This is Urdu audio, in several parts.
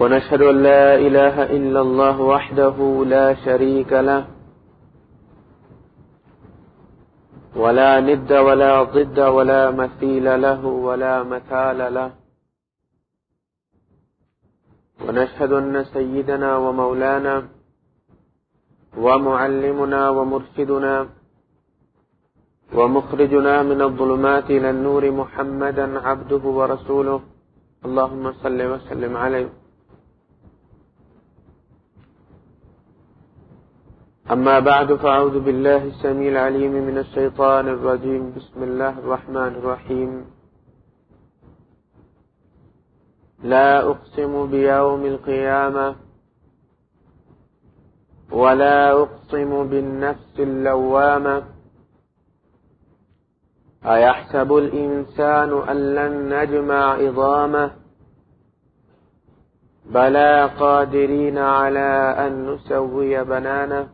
ونشهد أن لا إله إلا الله وحده لا شريك له، ولا ند ولا ضد ولا مثيل له ولا مثال له. ونشهد أن سيدنا ومولانا ومعلمنا ومرشدنا ومخرجنا من الظلمات إلى النور محمدا عبده ورسوله. اللهم صل وسلم عليه. أما بعد، فأعوذ بالله السميع العليم من الشيطان الرجيم. بسم الله الرحمن الرحيم. لا أقسم بيوم القيامة ولا أقسم بالنفس اللوامة. أيحسب الإنسان أن لن نجمع عظامه؟ بلى قادرين على أن نسوي بنانه؟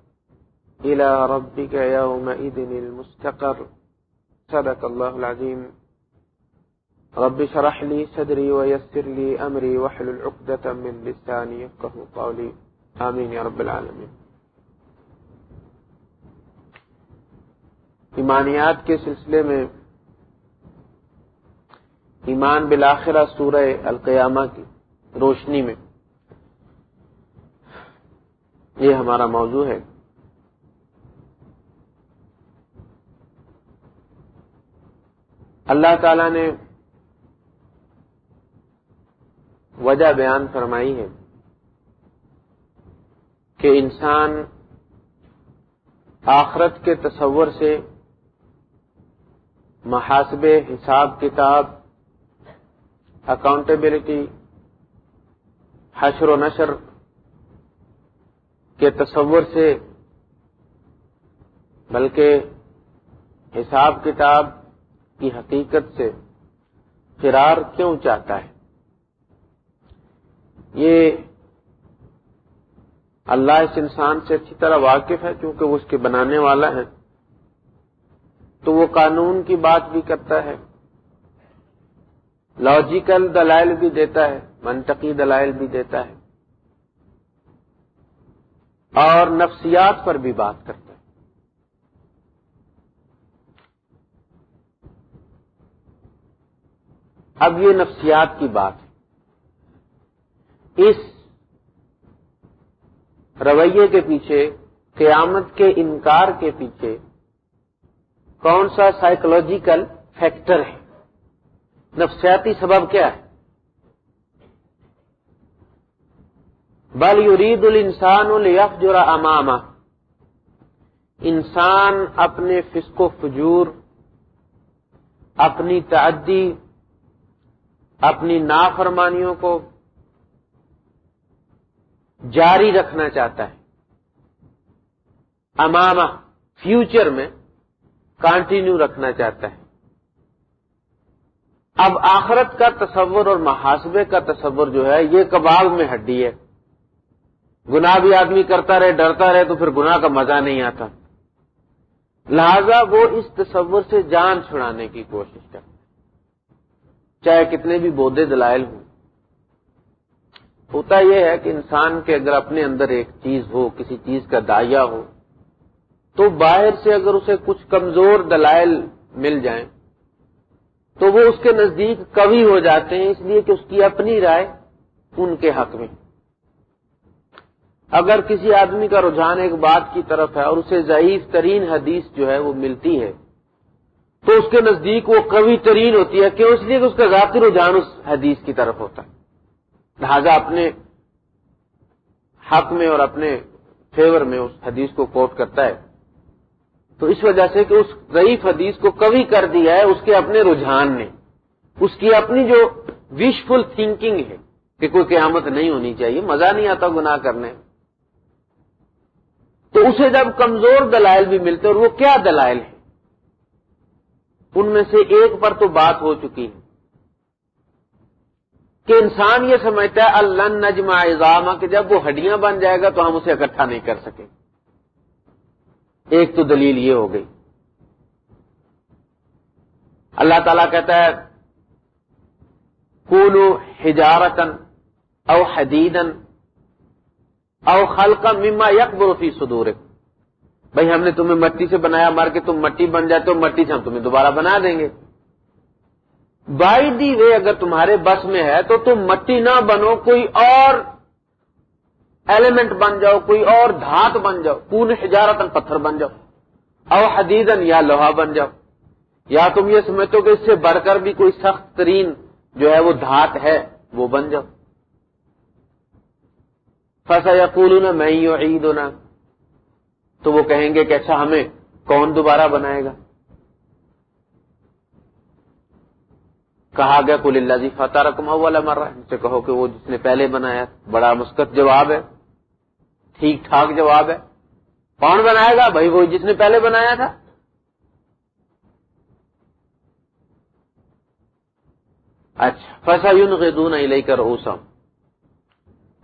إلى ربك يومئذ المستقر. صدق الله العظيم. رب شرح لي صدري ويسر لي أمري وحل العقدة من لساني يفقه قولي. آمين يا رب العالمين. ایمانیات کے سلسلے میں ایمان بالآخرہ سورہ القیامہ کی روشنی میں یہ ہمارا موضوع ہے۔ اللہ تعالی نے وجہ بیان فرمائی ہے کہ انسان آخرت کے تصور سے محاسب حساب کتاب اکاؤنٹیبلٹی حشر و نشر کے تصور سے، بلکہ حساب کتاب کی حقیقت سے فرار کیوں چاہتا ہے؟ یہ اللہ اس انسان سے اچھی طرح واقف ہے کیونکہ وہ اس کے بنانے والا ہے۔ تو وہ قانون کی بات بھی کرتا ہے۔ لاجیکل دلائل بھی دیتا ہے، منطقی دلائل بھی دیتا ہے۔ اور نفسیات پر بھی بات کرتا ہے۔ اب یہ نفسیات کی بات ہے۔ اس رویے کے پیچھے، قیامت کے انکار کے پیچھے کون سا سائیکولوجیکل فیکٹر ہے؟ نفسیاتی سبب کیا ہے؟ بل یرید الانسان لیفجر امامہ۔ انسان اپنے فسق و فجور، اپنی تعدی اپنی نافرمانیوں کو جاری رکھنا چاہتا ہے۔ امامہ فیوچر میں کنٹینیو رکھنا چاہتا ہے۔ اب آخرت کا تصور اور محاسبے کا تصور جو ہے، یہ کباب میں ہڈی ہے۔ گناہ بھی آدمی کرتا رہے، ڈرتا رہے تو پھر گناہ کا مزہ نہیں آتا۔ لہذا وہ اس تصور سے جان چھڑانے کی کوشش کرتا چاہے کتنے بھی بودے دلائل ہوں۔ ہوتا یہ ہے کہ انسان کے اگر اپنے اندر ایک چیز ہو، کسی چیز کا دائیا ہو، تو باہر سے اگر اسے کچھ کمزور دلائل مل جائیں، تو وہ اس کے نزدیک کبھی ہو جاتے ہیں، اس لیے کہ اس کی اپنی رائے ان کے حق میں۔ اگر کسی آدمی کا رجحان ایک بات کی طرف ہے اور اسے ضعیف ترین حدیث جو ہے وہ ملتی ہے تو اس کے نزدیک وہ قوی ترین ہوتی ہے کیوں اس لیے کہ اس کا ذاتی رجحان اس حدیث کی طرف ہوتا ہے۔ لہذا اپنے حق میں اور اپنے فیور میں اس حدیث کو کوٹ کرتا ہے۔ تو اس وجہ سے کہ اس ضعیف حدیث کو کبھی کر دیا ہے اس کے اپنے رجحان نے۔ اس کی اپنی جو وشفل تھنکنگ ہے کہ کوئی قیامت نہیں ہونی چاہیے، مزہ نہیں آتا گناہ کرنے۔ تو اسے جب کمزور دلائل بھی ملتے اور وہ کیا دلائل ہے ان میں سے ایک پر تو بات ہو چکی ہے کہ انسان یہ سمجھتا ہے، اللہ نجم اضامہ کہ جب وہ ہڈیاں بن جائے گا تو ہم اسے اکٹھا نہیں کر سکیں۔ ایک تو دلیل یہ ہو گئی۔ اللہ تعالیٰ کہتا ہے کولو ہجارتن او حدیدن او خلقا مما یک فی صدور بھائی ہم نے تمہیں مٹی سے بنایا، مار کے تم مٹی بن جائے تو مٹی سے ہم تمہیں دوبارہ بنا دیں گے۔ بائی دی وے اگر تمہارے بس میں ہے تو تم مٹی نہ بنو، کوئی اور ایلیمنٹ بن جاؤ، کوئی اور دھات بن جاؤ پون ہجارتن پتھر بن جاؤ، او حدیدن یا لوہا بن جاؤ۔ یا تم یہ سمجھو کہ اس سے بڑھ کر بھی کوئی سخت ترین جو ہے وہ دھات ہے، وہ بن جاؤ۔ فسا یا میں ہی عید ہونا تو وہ کہیں گے کہ اچھا ہمیں کون دوبارہ بنائے گا؟ کہا گیا کل اللہ جی فتح رقم والا مر رہا ہے کہو کہ وہ جس نے پہلے بنایا بڑا مسکت جواب ہے، ٹھیک ٹھاک جواب ہے۔ کون بنائے گا؟ بھائی وہ جس نے پہلے بنایا تھا۔ اچھا فیصا یون غدون لے کر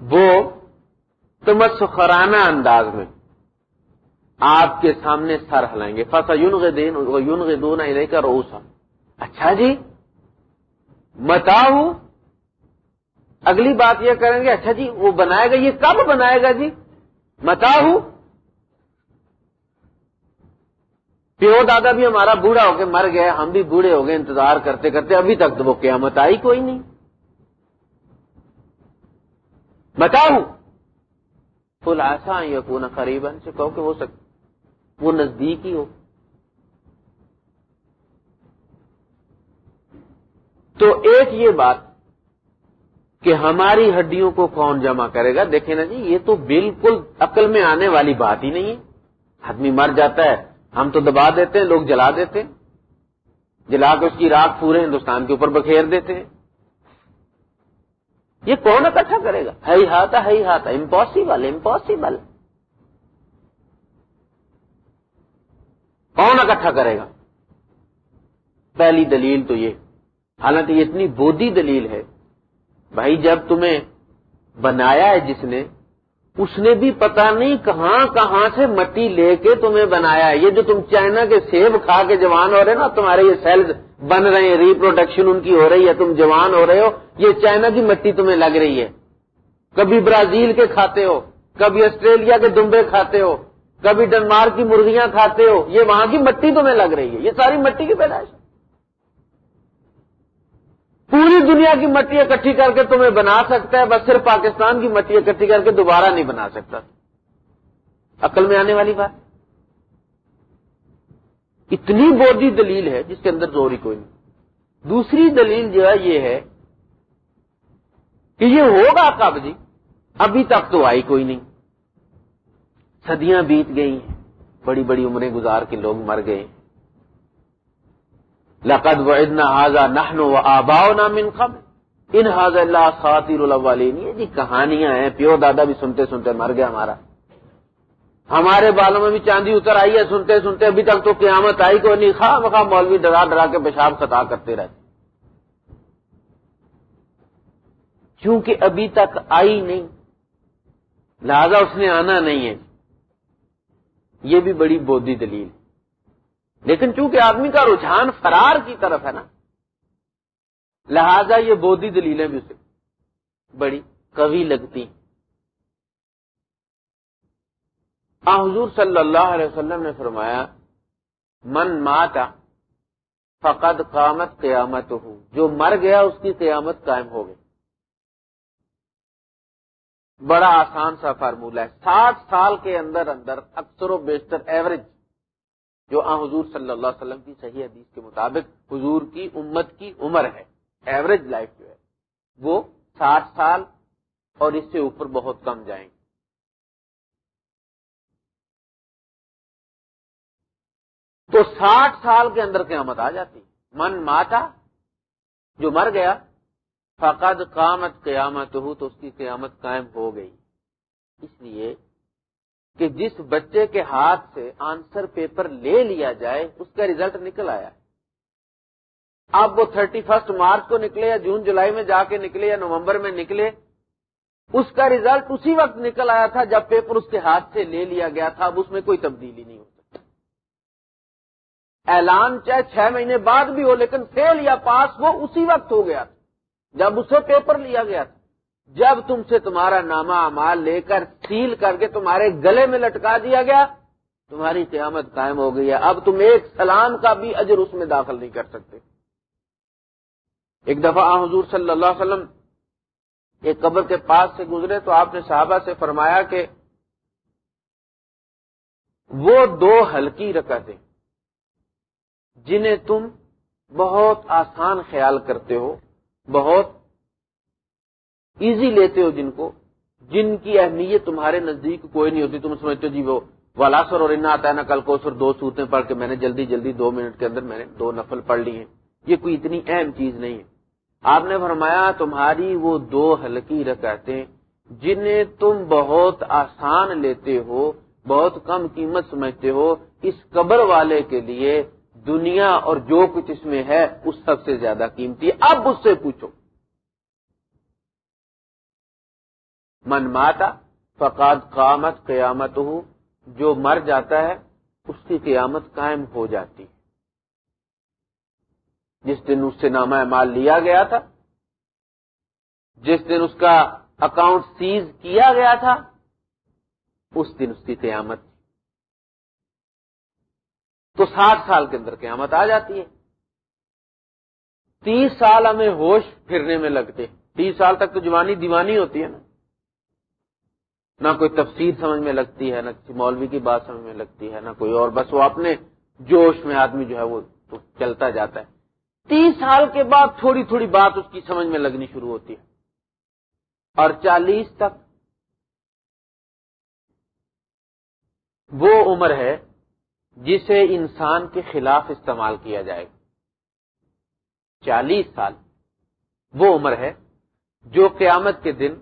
وہ تمس خرانہ انداز میں آپ کے سامنے سر ہلائیں گے۔ فسا یون دین یون غدون لے کر اچھا جی متا اگلی بات یہ کریں گے اچھا جی وہ بنائے گا، یہ کب بنائے گا جی؟ متا پیو دادا بھی ہمارا بوڑھا ہو کے مر گیا ہم بھی بوڑھے ہو گئے، انتظار کرتے کرتے، ابھی تک تو وہ قیامت آئی کوئی نہیں۔ بتاؤ۔ فل ایسا یا قریباً، سے کہو کہ وہ سک وہ نزدیک ہی ہو۔ تو ایک یہ بات کہ ہماری ہڈیوں کو کون جمع کرے گا، دیکھیں نا جی یہ تو بالکل عقل میں آنے والی بات ہی نہیں ہے۔ آدمی مر جاتا ہے، ہم تو دبا دیتے ہیں، لوگ جلا دیتے ہیں۔ جلا کے اس کی راک پورے ہندوستان کے اوپر بکھیر دیتے ہیں۔ یہ کون اکٹھا کرے گا؟ ہی ہاتھا ہی ہاتھا امپاسبل امپاسبل کون اکٹھا کرے گا؟ پہلی دلیل تو یہ، حالانکہ یہ اتنی بودی دلیل ہے، بھائی جب تمہیں بنایا ہے جس نے، اس نے بھی پتا نہیں کہاں کہاں سے مٹی لے کے تمہیں بنایا ہے۔ یہ جو تم چائنا کے سیب کھا کے جوان ہو رہے نا، تمہارے یہ سیلز بن رہے ہیں ریپروڈکشن ان کی ہو رہی ہے، تم جوان ہو رہے ہو، یہ چائنا کی مٹی تمہیں لگ رہی ہے۔ کبھی برازیل کے کھاتے ہو، کبھی آسٹریلیا کے دمبے کھاتے ہو کبھی ڈنمارک کی مرغیاں کھاتے ہو، یہ وہاں کی مٹی تمہیں لگ رہی ہے، یہ ساری مٹی کی پیدائش پوری دنیا کی مٹی اکٹھی کر کے تمہیں بنا سکتا ہے، بس صرف پاکستان کی مٹی اکٹھی کر کے دوبارہ نہیں بنا سکتا۔ عقل میں آنے والی بات۔ اتنی بودی دلیل ہے جس کے اندر زور ہی کوئی نہیں۔ دوسری دلیل جو ہے، یہ ہے کہ یہ ہوگا کب جی ابھی تک تو آئی کوئی نہیں۔ صدیاں بیت گئی، بڑی بڑی عمریں گزار کے لوگ مر گئے۔ لقد وعدنا هذا نحن و آباؤنا من قبل۔ ان حاضر اللہ خاطر الاولین۔ یہ جی کہانیاں ہیں، پیو دادا بھی سنتے سنتے مر گیا ہمارا۔ ہمارے بالوں میں بھی چاندی اتر آئی ہے، سنتے سنتے ابھی تک تو قیامت آئی کو نہیں۔ خواہ مخواہ مولوی ڈرا ڈرا کے پیشاب خطا کرتے رہتے کیونکہ ابھی تک آئی نہیں، لہذا اس نے آنا نہیں ہے۔ یہ بھی بڑی بودی دلیل۔ لیکن چونکہ آدمی کا رجحان فرار کی طرف ہے نا، لہذا یہ بودی دلیلیں بھی اسے بڑی کبھی لگتی۔ حضور صلی اللہ علیہ وسلم نے فرمایا، من ماتا فقد قامت قیامت ہو جو مر گیا اس کی قیامت قائم ہو گئی۔ بڑا آسان سا فارمولہ ہے۔ ساٹھ سال کے اندر اندر اکثر و بیشتر ایوریج جو آ حضور صلی اللہ علیہ وسلم کی صحیح حدیث کے مطابق حضور کی امت کی عمر ہے ایوریج لائف جو ہے، وہ ساٹھ سال اور اس سے اوپر بہت کم جائیں۔ گے تو ساٹھ سال کے اندر قیامت آ جاتی۔ من ماتا جو مر گیا فقد قامت قیامت ہو تو اس کی قیامت قائم ہو گئی۔ اس لیے کہ جس بچے کے ہاتھ سے آنسر پیپر لے لیا جائے، اس کا ریزلٹ نکل آیا۔ اب وہ تھرٹی فرسٹ مارچ کو نکلے یا جون جولائی میں جا کے نکلے یا نومبر میں نکلے، اس کا ریزلٹ اسی وقت نکل آیا تھا جب پیپر اس کے ہاتھ سے لے لیا گیا تھا۔ اب اس میں کوئی تبدیلی نہیں ہو سکتی۔ اعلان چاہے چھ مہینے بعد بھی ہو، لیکن فیل یا پاس وہ اسی وقت ہو گیا تھا۔ جب اسے پیپر لیا گیا تھا، جب تم سے تمہارا نامہ امال لے کر سیل کر کے تمہارے گلے میں لٹکا دیا گیا، تمہاری قیامت قائم ہو گئی ہے۔ اب تم ایک سلام کا بھی اجر اس میں داخل نہیں کر سکتے۔ ایک دفعہ حضور صلی اللہ علیہ وسلم ایک قبر کے پاس سے گزرے تو آپ نے صحابہ سے فرمایا کہ وہ دو ہلکی رکعتیں جنہیں تم بہت آسان خیال کرتے ہو بہت ایزی لیتے ہو جن کو، جن کی اہمیت تمہارے نزدیک کوئی نہیں ہوتی، تم سمجھتے جی وہ والاسر اور انا آتا ہے نا کل کو سر دو سوتیں پڑھ کے میں نے جلدی جلدی دو منٹ کے اندر میں نے دو نفل پڑھ لی ہیں۔ یہ کوئی اتنی اہم چیز نہیں ہے۔ آپ نے فرمایا، تمہاری وہ دو ہلکی رکعتیں جنہیں تم بہت آسان لیتے ہو، بہت کم قیمت سمجھتے ہو، اس قبر والے کے لیے دنیا اور جو کچھ اس میں ہے، اس سب سے زیادہ قیمتی۔ اب اس سے پوچھو۔ من ماتا فقاد قامت قیامت ہو جو مر جاتا ہے، اس کی قیامت قائم ہو جاتی۔ ہے جس دن اس سے نامہ مال لیا گیا تھا، جس دن اس کا اکاؤنٹ سیز کیا گیا تھا، اس دن اس کی قیامت تو ساٹھ سال کے اندر قیامت آ جاتی ہے۔ تیس سال ہمیں ہوش پھرنے میں لگتے تیس سال تک تو جوانی دیوانی ہوتی ہے نا۔ نہ کوئی تفسیر سمجھ میں لگتی ہے، نہ کسی مولوی کی بات سمجھ میں لگتی ہے، نہ کوئی اور، بس وہ اپنے جوش میں آدمی جو ہے وہ تو چلتا جاتا ہے۔ تیس سال کے بعد تھوڑی تھوڑی بات اس کی سمجھ میں لگنی شروع ہوتی ہے۔ اور چالیس تک وہ عمر ہے جسے انسان کے خلاف استعمال کیا جائے گا۔ چالیس سال۔ وہ عمر ہے جو قیامت کے دن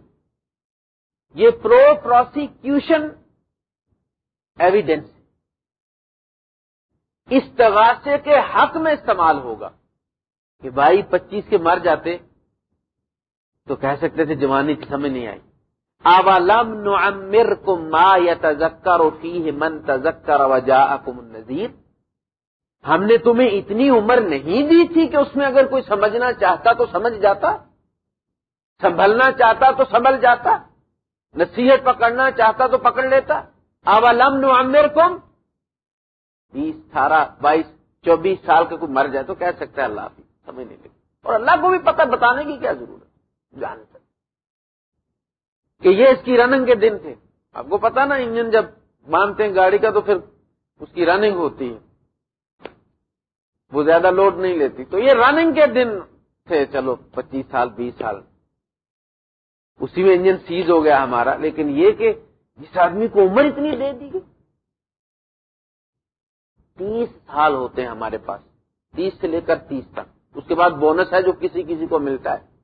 یہ پرو پروسیکیوشن ایویڈینس استغاثے کے حق میں استعمال ہوگا کہ بھائی پچیس کے مر جاتے تو کہہ سکتے تھے جوانی کی سمجھ نہیں آئی۔ اولم نعمرکم ما یتذکر فیہ من تذکر وجاءکم النذیر ہم نے تمہیں اتنی عمر نہیں دی تھی کہ اس میں اگر کوئی سمجھنا چاہتا تو سمجھ جاتا، سنبھلنا چاہتا تو سنبھل جاتا، نصیحت پکڑنا چاہتا تو پکڑ لیتا۔ اولم نعمرکم بیس، اٹھارہ، بائیس، چوبیس سال کے کوئی مر جائے تو کہہ سکتا ہے اللہ بھی سمجھ نہیں لگی اور اللہ کو بھی پتہ، بتانے کی کیا ضرورت جانتے کہ یہ اس کی رننگ کے دن تھے۔ آپ کو پتا نا انجن جب باندھتے ہیں گاڑی کا تو پھر اس کی رننگ ہوتی ہے۔ وہ زیادہ لوڈ نہیں لیتی۔ تو یہ رننگ کے دن تھے۔ چلو پچیس سال، بیس سال۔ اسی میں انجن سیز ہو گیا ہمارا۔ لیکن یہ کہ جس آدمی کو عمر اتنی دے دی گئی، تیس سال ہوتے ہیں ہمارے پاس۔ تیس سے لے کر تیس تک۔ اس کے بعد بونس ہے جو کسی کسی کو ملتا ہے۔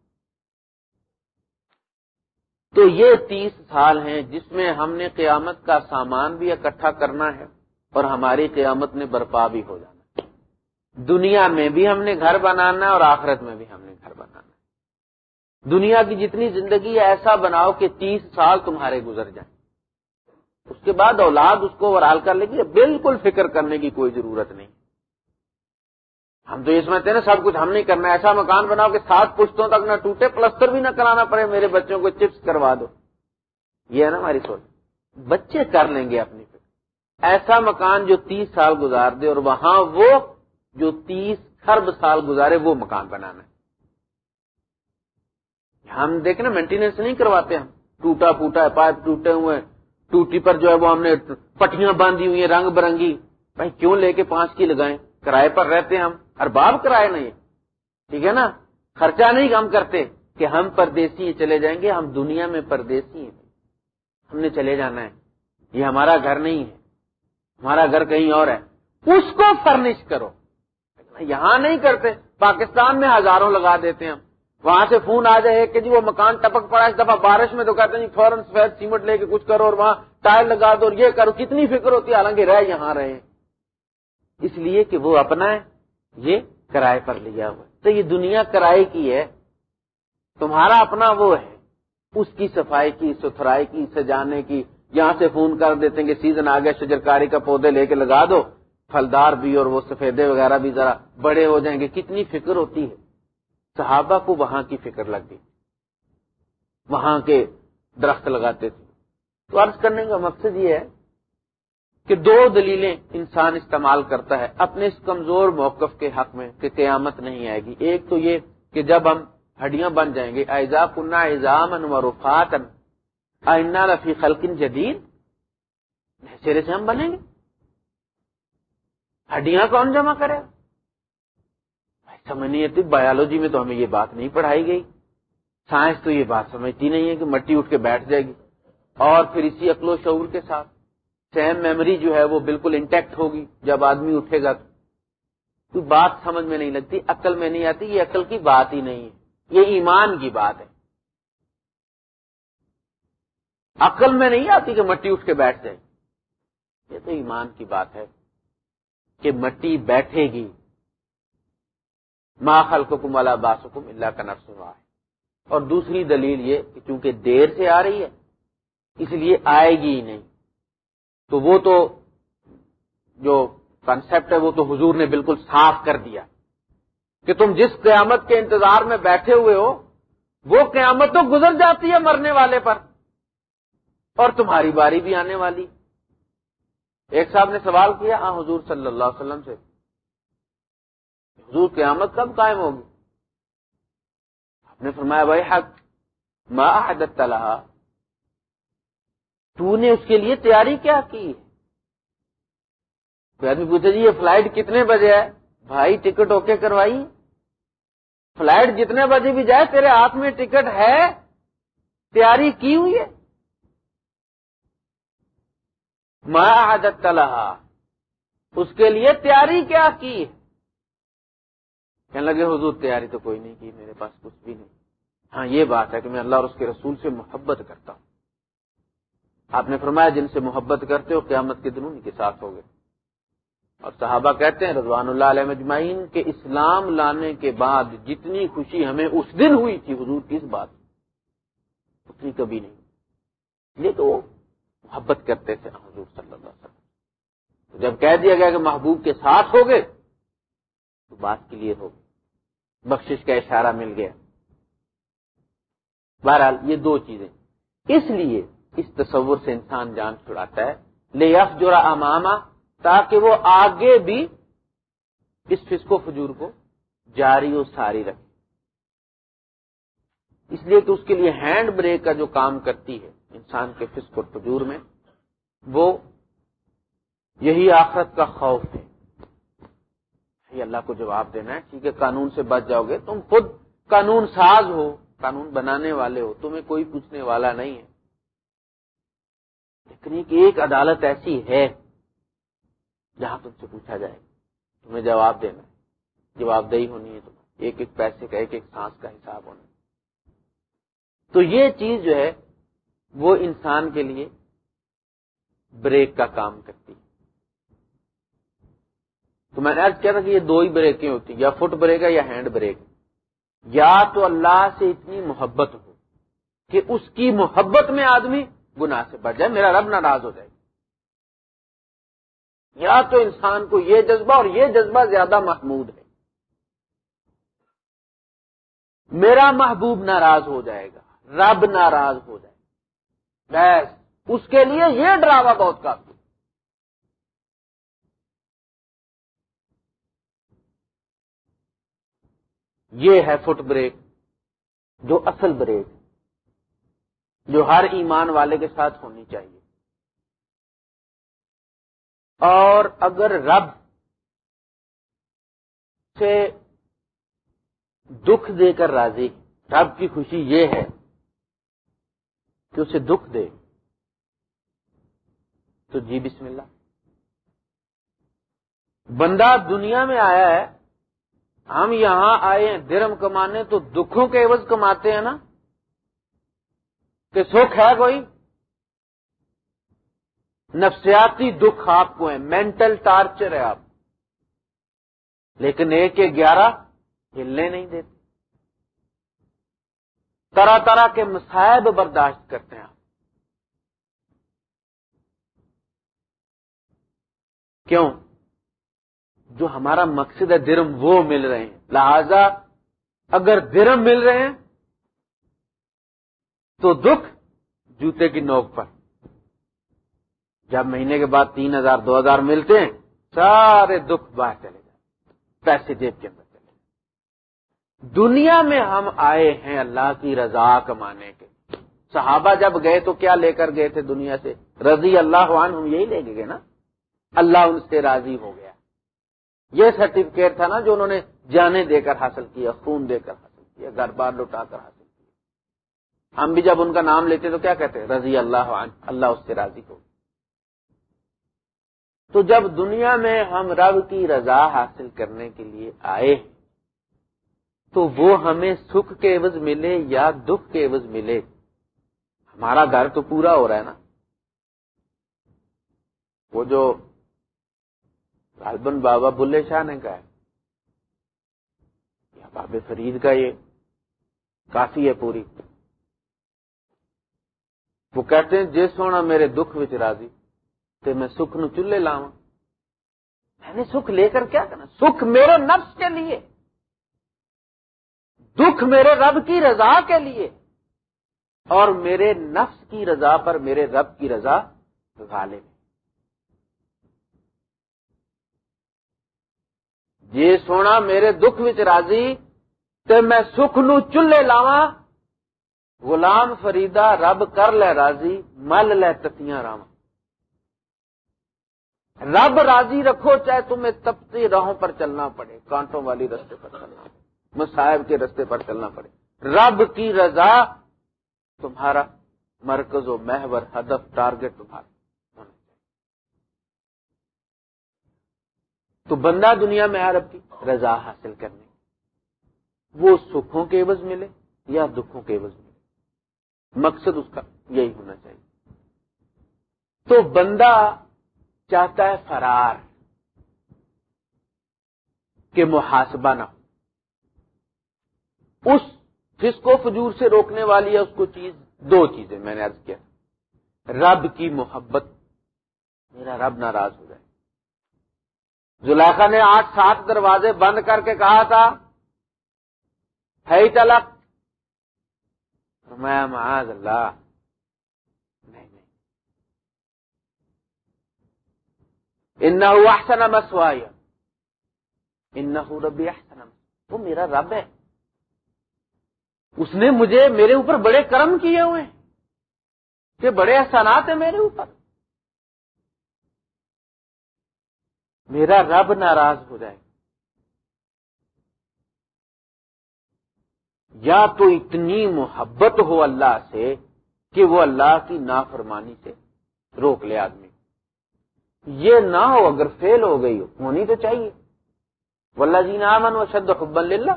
تو یہ تیس سال ہیں جس میں ہم نے قیامت کا سامان بھی اکٹھا کرنا ہے اور ہماری قیامت نے برپا بھی ہو جانا ہے۔ دنیا میں بھی ہم نے گھر بنانا ہے اور آخرت میں بھی ہم نے گھر بنانا ہے۔ دنیا کی جتنی زندگی ایسا بناؤ کہ تیس سال تمہارے گزر جائیں۔ اس کے بعد اولاد اس کو اوور کر لے گی بالکل فکر کرنے کی کوئی ضرورت نہیں۔ ہم تو یہ سمجھتے ہیں نا، سب کچھ ہم نہیں کرنا، ایسا مکان بناؤ کہ سات پشتوں تک نہ ٹوٹے، پلستر بھی نہ کرانا پڑے، میرے بچوں کو چپس کروا دو۔ یہ ہے نا ہماری سوچ۔ بچے کر لیں گے اپنی فکر۔ ایسا مکان جو تیس سال گزار دے اور وہاں وہ جو تیس خرب سال گزارے، وہ مکان بنانا ہے۔ ہم دیکھیں نا مینٹیننس نہیں کرواتے ہم۔ ٹوٹا پھوٹا ہے، پائپ ٹوٹے ہوئے ٹوٹی پر جو ہے وہ ہم نے پٹیاں باندھی ہوئی ہیں، رنگ برنگی۔ بھائی کیوں لے کے پانچ کی لگائیں؟ کرائے پر رہتے ہیں ہم۔ ارباب کرائے نہیں۔ ٹھیک ہے نا؟ خرچہ نہیں کم کرتے کہ ہم پردیسی چلے جائیں گے، ہم دنیا میں پردیسی ہیں۔ ہم نے چلے جانا ہے۔ یہ ہمارا گھر نہیں ہے۔ ہمارا گھر کہیں اور ہے۔ اس کو فرنش کرو۔ یہاں نہیں کرتے۔ پاکستان میں ہزاروں لگا دیتے ہیں ہم۔ وہاں سے فون آ جائے کہ جی وہ مکان ٹپک پڑا اس دفعہ بارش میں تو کہتے ہیں جی فوراً سفید سیمنٹ لے کے کچھ کرو اور وہاں ٹائر لگا دو اور یہ کرو۔ کتنی فکر ہوتی ہے؟ حالانکہ رہ یہاں رہے اس لیے کہ وہ اپنا ہے۔ یہ کرائے پر لیا ہوا تو یہ دنیا کرائے کی ہے، تمہارا اپنا وہ ہے، اس کی صفائی کی، ستھرائی کی، سجانے کی، یہاں سے فون کر دیتے ہیں کہ سیزن آ گیا، شجرکاری کا پودے لے کے لگا دو، پھلدار بھی اور وہ سفیدے وغیرہ بھی ذرا بڑے ہو جائیں گے۔ کتنی فکر ہوتی ہے۔ صحابہ کو وہاں کی فکر لگ گئی۔ وہاں کے درخت لگاتے تھے۔ تو عرض کرنے کا مقصد یہ ہے کہ دو دلیلیں انسان استعمال کرتا ہے اپنے اس کمزور موقف کے حق میں کہ قیامت نہیں آئے گی۔ ایک تو یہ کہ جب ہم ہڈیاں بن جائیں گے، ایزا کنہ ایزام رفات آئینہ رفیع خلقن جدید؟ سرے سے ہم بنیں گے۔ ہڈیاں کون جمع کرے؟ سمجھ نہیں آتی بایولوجی میں تو ہمیں یہ بات نہیں پڑھائی گئی۔ سائنس تو یہ بات سمجھتی نہیں ہے کہ مٹی اٹھ کے بیٹھ جائے گی اور پھر اسی عقل و شعور کے ساتھ۔ سیم میموری جو ہے وہ بالکل انٹیکٹ ہوگی، جب آدمی اٹھے گا تو۔ بات سمجھ میں نہیں لگتی، عقل میں نہیں آتی، یہ عقل کی بات ہی نہیں ہے۔ یہ ایمان کی بات ہے۔ عقل میں نہیں آتی کہ مٹی اٹھ کے بیٹھ جائے۔ یہ تو ایمان کی بات ہے کہ مٹی بیٹھے گی۔ ماں خلقکم والا باسکم اللہ کا نفس ہوا ہے اور دوسری دلیل یہ کہ چونکہ دیر سے آ رہی ہے، اس لیے آئے گی ہی نہیں۔ تو وہ تو جو کنسپٹ ہے وہ تو حضور نے بالکل صاف کر دیا کہ تم جس قیامت کے انتظار میں بیٹھے ہوئے ہو، وہ قیامت تو گزر جاتی ہے مرنے والے پر۔ اور تمہاری باری بھی آنے والی۔ ایک صاحب نے سوال کیا ہاں حضور صلی اللہ علیہ وسلم سے، حضور قیامت کب قائم ہوگی؟ آپ نے فرمایا، بھائی حق، ما حدت طلحہ تو نے اس کے لیے تیاری کیا کی؟ کوئی آدمی پوچھے جی یہ فلائٹ کتنے بجے ہے؟ بھائی، ٹکٹ اوکے کروائی؟ فلائٹ جتنے بجے بھی جائے، تیرے ہاتھ میں ٹکٹ ہے؟ تیاری کی ہوئی ہے؟ حدت طلحہ اس کے لیے تیاری کیا کی؟ کہنے لگے، حضور، تیاری تو کوئی نہیں کی، میرے پاس کچھ بھی نہیں۔ ہاں یہ بات ہے کہ میں اللہ اور اس کے رسول سے محبت کرتا ہوں۔ آپ نے فرمایا جن سے محبت کرتے ہو قیامت کے دنوں کے ساتھ ہو گئے اور صحابہ کہتے ہیں رضوان اللہ علیہ مجمعین کے اسلام لانے کے بعد جتنی خوشی ہمیں اس دن ہوئی تھی حضور کس بات اتنی کبھی نہیں۔ یہ تو محبت کرتے تھے حضور صلی اللہ علیہ وسلم۔ جب کہہ دیا گیا کہ محبوب کے ساتھ ہو گئے تو بات کلیئر ہو گئی۔ بخشش کا اشارہ مل گیا۔ بہرحال یہ دو چیزیں۔ اس لیے اس تصور سے انسان جان چھڑاتا ہے۔ لے یف جورا اماما تاکہ وہ آگے بھی اس فسکو فجور کو جاری و ساری رکھے۔ اس لیے کہ اس کے لیے ہینڈ بریک کا جو کام کرتی ہے انسان کے فسق اور فجور میں، وہ یہی آخرت کا خوف ہے۔ یہ اللہ کو جواب دینا ہے، ٹھیک ہے، قانون سے بچ جاؤ گے۔ تم خود قانون ساز ہو، قانون بنانے والے ہو، تمہیں کوئی پوچھنے والا نہیں ہے۔ لیکن ایک عدالت ایسی ہے جہاں تم سے پوچھا جائے، تمہیں جواب دینا جواب دہی ہونی ہے تمہیں۔ ایک ایک پیسے کا، ایک ایک سانس کا حساب ہونا۔ تو یہ چیز جو ہے، وہ انسان کے لیے بریک کا کام کرتی تو میں نے آج کہا تھا کہ یہ دو ہی بریکیں ہوتی یا فٹ بریک ہے یا ہینڈ بریک۔ یا تو اللہ سے اتنی محبت ہو کہ اس کی محبت میں آدمی گناہ سے بچ جائے، میرا رب ناراض ہو جائے یا تو انسان کو یہ جذبہ اور یہ جذبہ زیادہ محمود ہے۔ میرا محبوب ناراض ہو جائے گا، رب ناراض ہو جائے گا۔ بس، اس کے لیے یہ ڈراوا بہت کافی یہ ہے فٹ بریک، جو اصل بریک۔ جو ہر ایمان والے کے ساتھ ہونی چاہیے۔ اور اگر رب سے دکھ دے کر راضی، رب کی خوشی یہ ہے کہ اسے دکھ دے، تو جی بسم اللہ۔ بندہ دنیا میں آیا ہے، ہم یہاں آئے ہیں، درم کمانے تو دکھوں کے عوض کماتے ہیں نا۔ کہ سکھ ہے کوئی؟ نفسیاتی دکھ آپ کو ہے مینٹل ٹارچر ہے آپ۔ لیکن ایک کے گیارہ ہلنے نہیں دیتے۔ طرح طرح کے مسائب برداشت کرتے ہیں آپ۔ کیوں؟ جو ہمارا مقصد ہے درم، وہ مل رہے ہیں۔ لہذا اگر درم مل رہے ہیں تو دکھ جوتے کی نوک پر۔ جب مہینے کے بعد تین ہزار، دو ہزار ملتے ہیں، سارے دکھ باہر چلے جائیں پیسے جیب کے اندر چلے دنیا میں ہم آئے ہیں اللہ کی رضا کمانے کے۔ صحابہ جب گئے تو کیا لے کر گئے تھے دنیا سے؟ رضی اللہ عنہ ہم یہی لے کے گئے نا۔ اللہ ان سے راضی ہو گیا۔ یہ سرٹیفکیٹ تھا نا جو انہوں نے جانے دے کر حاصل کیا، خون دے کر حاصل کیا، گھر بار لوٹا کر حاصل ہم بھی جب ان کا نام لیتے تو کیا کہتے رضی اللہ عنہ، اللہ اس سے راضی ہو تو جب دنیا میں ہم رب کی رضا حاصل کرنے کے لیے آئے، تو وہ ہمیں سکھ کے عوض ملے یا دکھ کے عوض ملے؟ ہمارا گھر تو پورا ہو رہا ہے نا۔ وہ جو غالبن بابا بلے شاہ نے کہا یا باب فرید کا یہ کافی ہے پوری۔ وہ کہتے ہیں جس سونا میرے دکھ وچ راضی تو میں سکھ نو چولہے لاوا میں نے سکھ لے کر کیا کرنا سکھ میرے نفس کے لیے، دکھ میرے رب کی رضا کے لیے، اور میرے نفس کی رضا پر میرے رب کی رضا غالب جی سونا میرے دکھ وچ راضی، تے میں سکھ نو چولہے لاوا غلام فریدا رب کر لے راضی، مل لے تتیاں راواں۔ رب راضی رکھو، چاہے تمہیں تپتی راہوں پر چلنا پڑے، کانٹوں والی رستے پر چلنا پڑے مسائب کے رستے پر چلنا پڑے۔ رب کی رضا تمہارا مرکز و محور، ہدف ٹارگیٹ تمہارا تو بندہ دنیا میں عرب کی، رضا حاصل کرنے وہ سکھوں کے عوض ملے یا دکھوں کے عوض ملے؟ مقصد اس کا یہی ہونا چاہیے۔ تو بندہ چاہتا ہے فرار کہ محاسبہ نہ ہو۔ اس جس کو فجور سے روکنے والی ہے اس کو چیز، دو چیزیں میں نے عرض کیا۔ رب کی محبت، میرا رب ناراض ہو جائے۔ زلیخا نے آٹھ، سات دروازے بند کر کے کہا تھا، ہے تلک میں معاذ اللہ۔ ان احسن مسوایا۔ ان ربی احسن وہ میرا رب ہے۔ اس نے مجھے میرے اوپر بڑے کرم کیے ہوئے کہ بڑے احسانات ہیں میرے اوپر۔ میرا رب ناراض ہو جائے۔ گا یا تو اتنی محبت ہو اللہ سے کہ وہ اللہ کی نافرمانی سے روک لے آدمی۔ یہ نہ ہو اگر فیل ہو گئی ہو، ہونی تو چاہیے۔ ولہ جی نامن و شد حب اللہ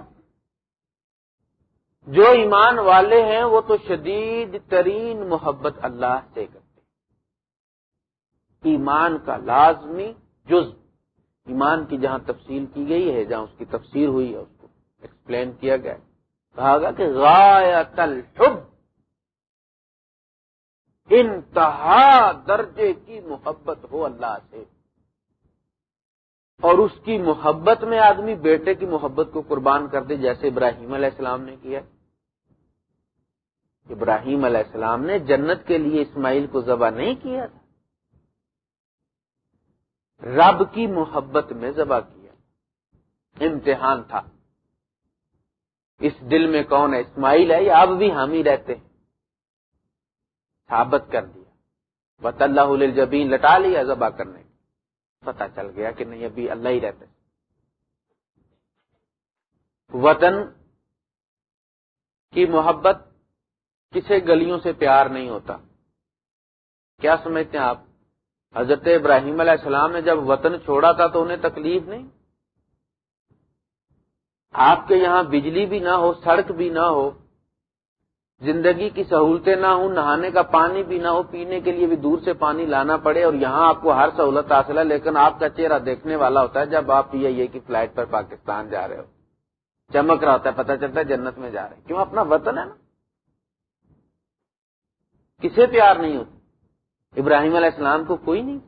جو ایمان والے ہیں، وہ تو شدید ترین محبت اللہ سے کرتے ایمان کا لازمی جز۔ ایمان کی جہاں تفصیل کی گئی ہے، جہاں اس کی تفسیر ہوئی ہے، اس کو ایکسپلین کیا گیا۔ ہے کہا گا کہ غایت الحب، انتہا درجے کی محبت ہو اللہ سے۔ اور اس کی محبت میں آدمی بیٹے کی محبت کو قربان کر دے، جیسے ابراہیم علیہ السلام نے کیا۔ ابراہیم علیہ السلام نے جنت کے لیے اسماعیل کو ذبح نہیں کیا تھا۔ رب کی محبت میں ذبح کیا۔ امتحان تھا۔ اس دل میں کون ہے؟ اسماعیل ہے یا اب بھی ہم ہی رہتے ہیں؟ ثابت کر دیا۔ بط اللہ جبین لٹا لیا ذبح کرنے پتا چل گیا کہ نہیں، ابھی اللہ ہی رہتے وطن کی محبت کسی گلیوں سے پیار نہیں ہوتا۔ کیا سمجھتے ہیں آپ؟ حضرت ابراہیم علیہ السلام نے جب وطن چھوڑا تھا تو انہیں تکلیف نہیں؟ آپ کے یہاں بجلی بھی نہ ہو، سڑک بھی نہ ہو، زندگی کی سہولتیں نہ ہوں، نہانے کا پانی بھی نہ ہو، پینے کے لیے بھی دور سے پانی لانا پڑے اور یہاں آپ کو ہر سہولت حاصل ہے، لیکن آپ کا چہرہ دیکھنے والا ہوتا ہے جب آپ یہ کہ فلائٹ پر پاکستان جا رہے ہو۔ چمک رہا ہوتا ہے، پتہ چلتا ہے جنت میں جا رہے کیوں؟ اپنا وطن ہے نا۔ کسے پیار نہیں ہوتا۔ ابراہیم علیہ السلام کو کوئی نہیں۔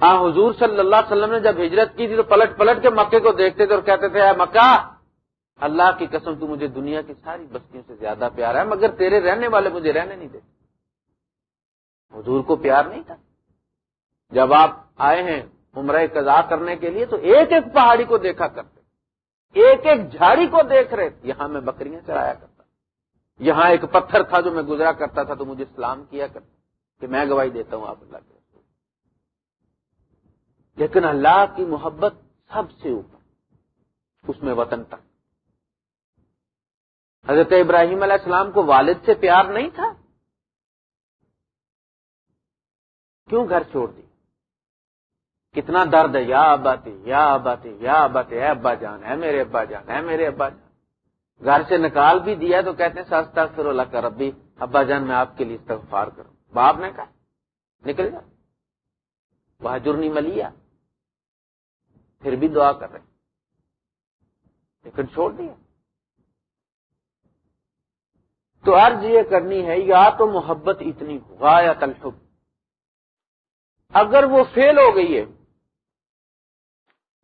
ہاں حضور صلی اللہ علیہ وسلم نے جب ہجرت کی تھی تو پلٹ پلٹ کے مکے کو دیکھتے تھے اور کہتے تھے، اے مکہ، اللہ کی قسم تو مجھے دنیا کی ساری بستیوں سے زیادہ پیار ہے، مگر تیرے رہنے والے مجھے رہنے نہیں دیتے۔ حضور کو پیار نہیں تھا۔ جب آپ آئے ہیں عمرہ قضا کرنے کے لیے تو ایک ایک پہاڑی کو دیکھا کرتے ایک ایک جھاڑی کو دیکھ رہے یہاں میں بکریاں چرایا کرتا یہاں ایک پتھر تھا جو میں گزرا کرتا تھا تو مجھے سلام کیا کرتا کہ میں گواہی دیتا ہوں آپ اللہ کے لیکن اللہ کی محبت سب سے اوپر، اس میں وطن تک۔ حضرت ابراہیم علیہ السلام کو والد سے پیار نہیں تھا؟ کیوں گھر چھوڑ دی؟ کتنا درد ہے، یا اباتی یا اباتی یا اباتی ہے ابا جان ہے میرے ابا جان ہے میرے ابا جان۔ گھر سے نکال بھی دیا تو کہتے ہیں سستا پھر اللہ کر ابھی ابا جان، میں آپ کے لیے استغفار کروں۔ باپ نے کہا، نکل جا۔ وہ ملیا۔ پھر بھی دعا کر رہے لیکن چھوڑ دیا۔ تو عرض یہ کرنی ہے، یا تو محبت اتنی ہوگا یا تلحب اگر وہ فیل ہو گئی ہے،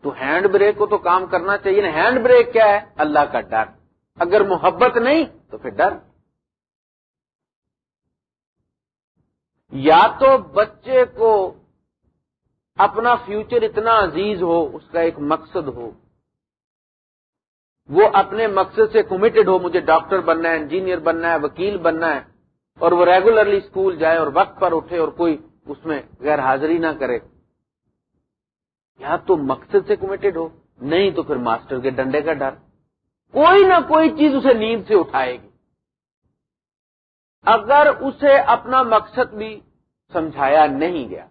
تو ہینڈ بریک کو تو کام کرنا چاہیے۔ یعنی ہینڈ بریک کیا ہے؟ اللہ کا ڈر۔ اگر محبت نہیں، تو پھر ڈر۔ یا تو بچے کو اپنا فیوچر اتنا عزیز ہو، اس کا ایک مقصد ہو۔ وہ اپنے مقصد سے کمیٹڈ ہو، مجھے ڈاکٹر بننا ہے انجینئر بننا ہے، وکیل بننا ہے، اور وہ ریگولرلی اسکول جائے اور وقت پر اٹھے اور کوئی اس میں غیر حاضری نہ کرے۔ یا تو مقصد سے کمیٹڈ ہو، نہیں تو پھر ماسٹر کے ڈنڈے کا ڈر۔ کوئی نہ کوئی چیز اسے نیند سے اٹھائے گی۔ اگر اسے اپنا مقصد بھی سمجھایا نہیں گیا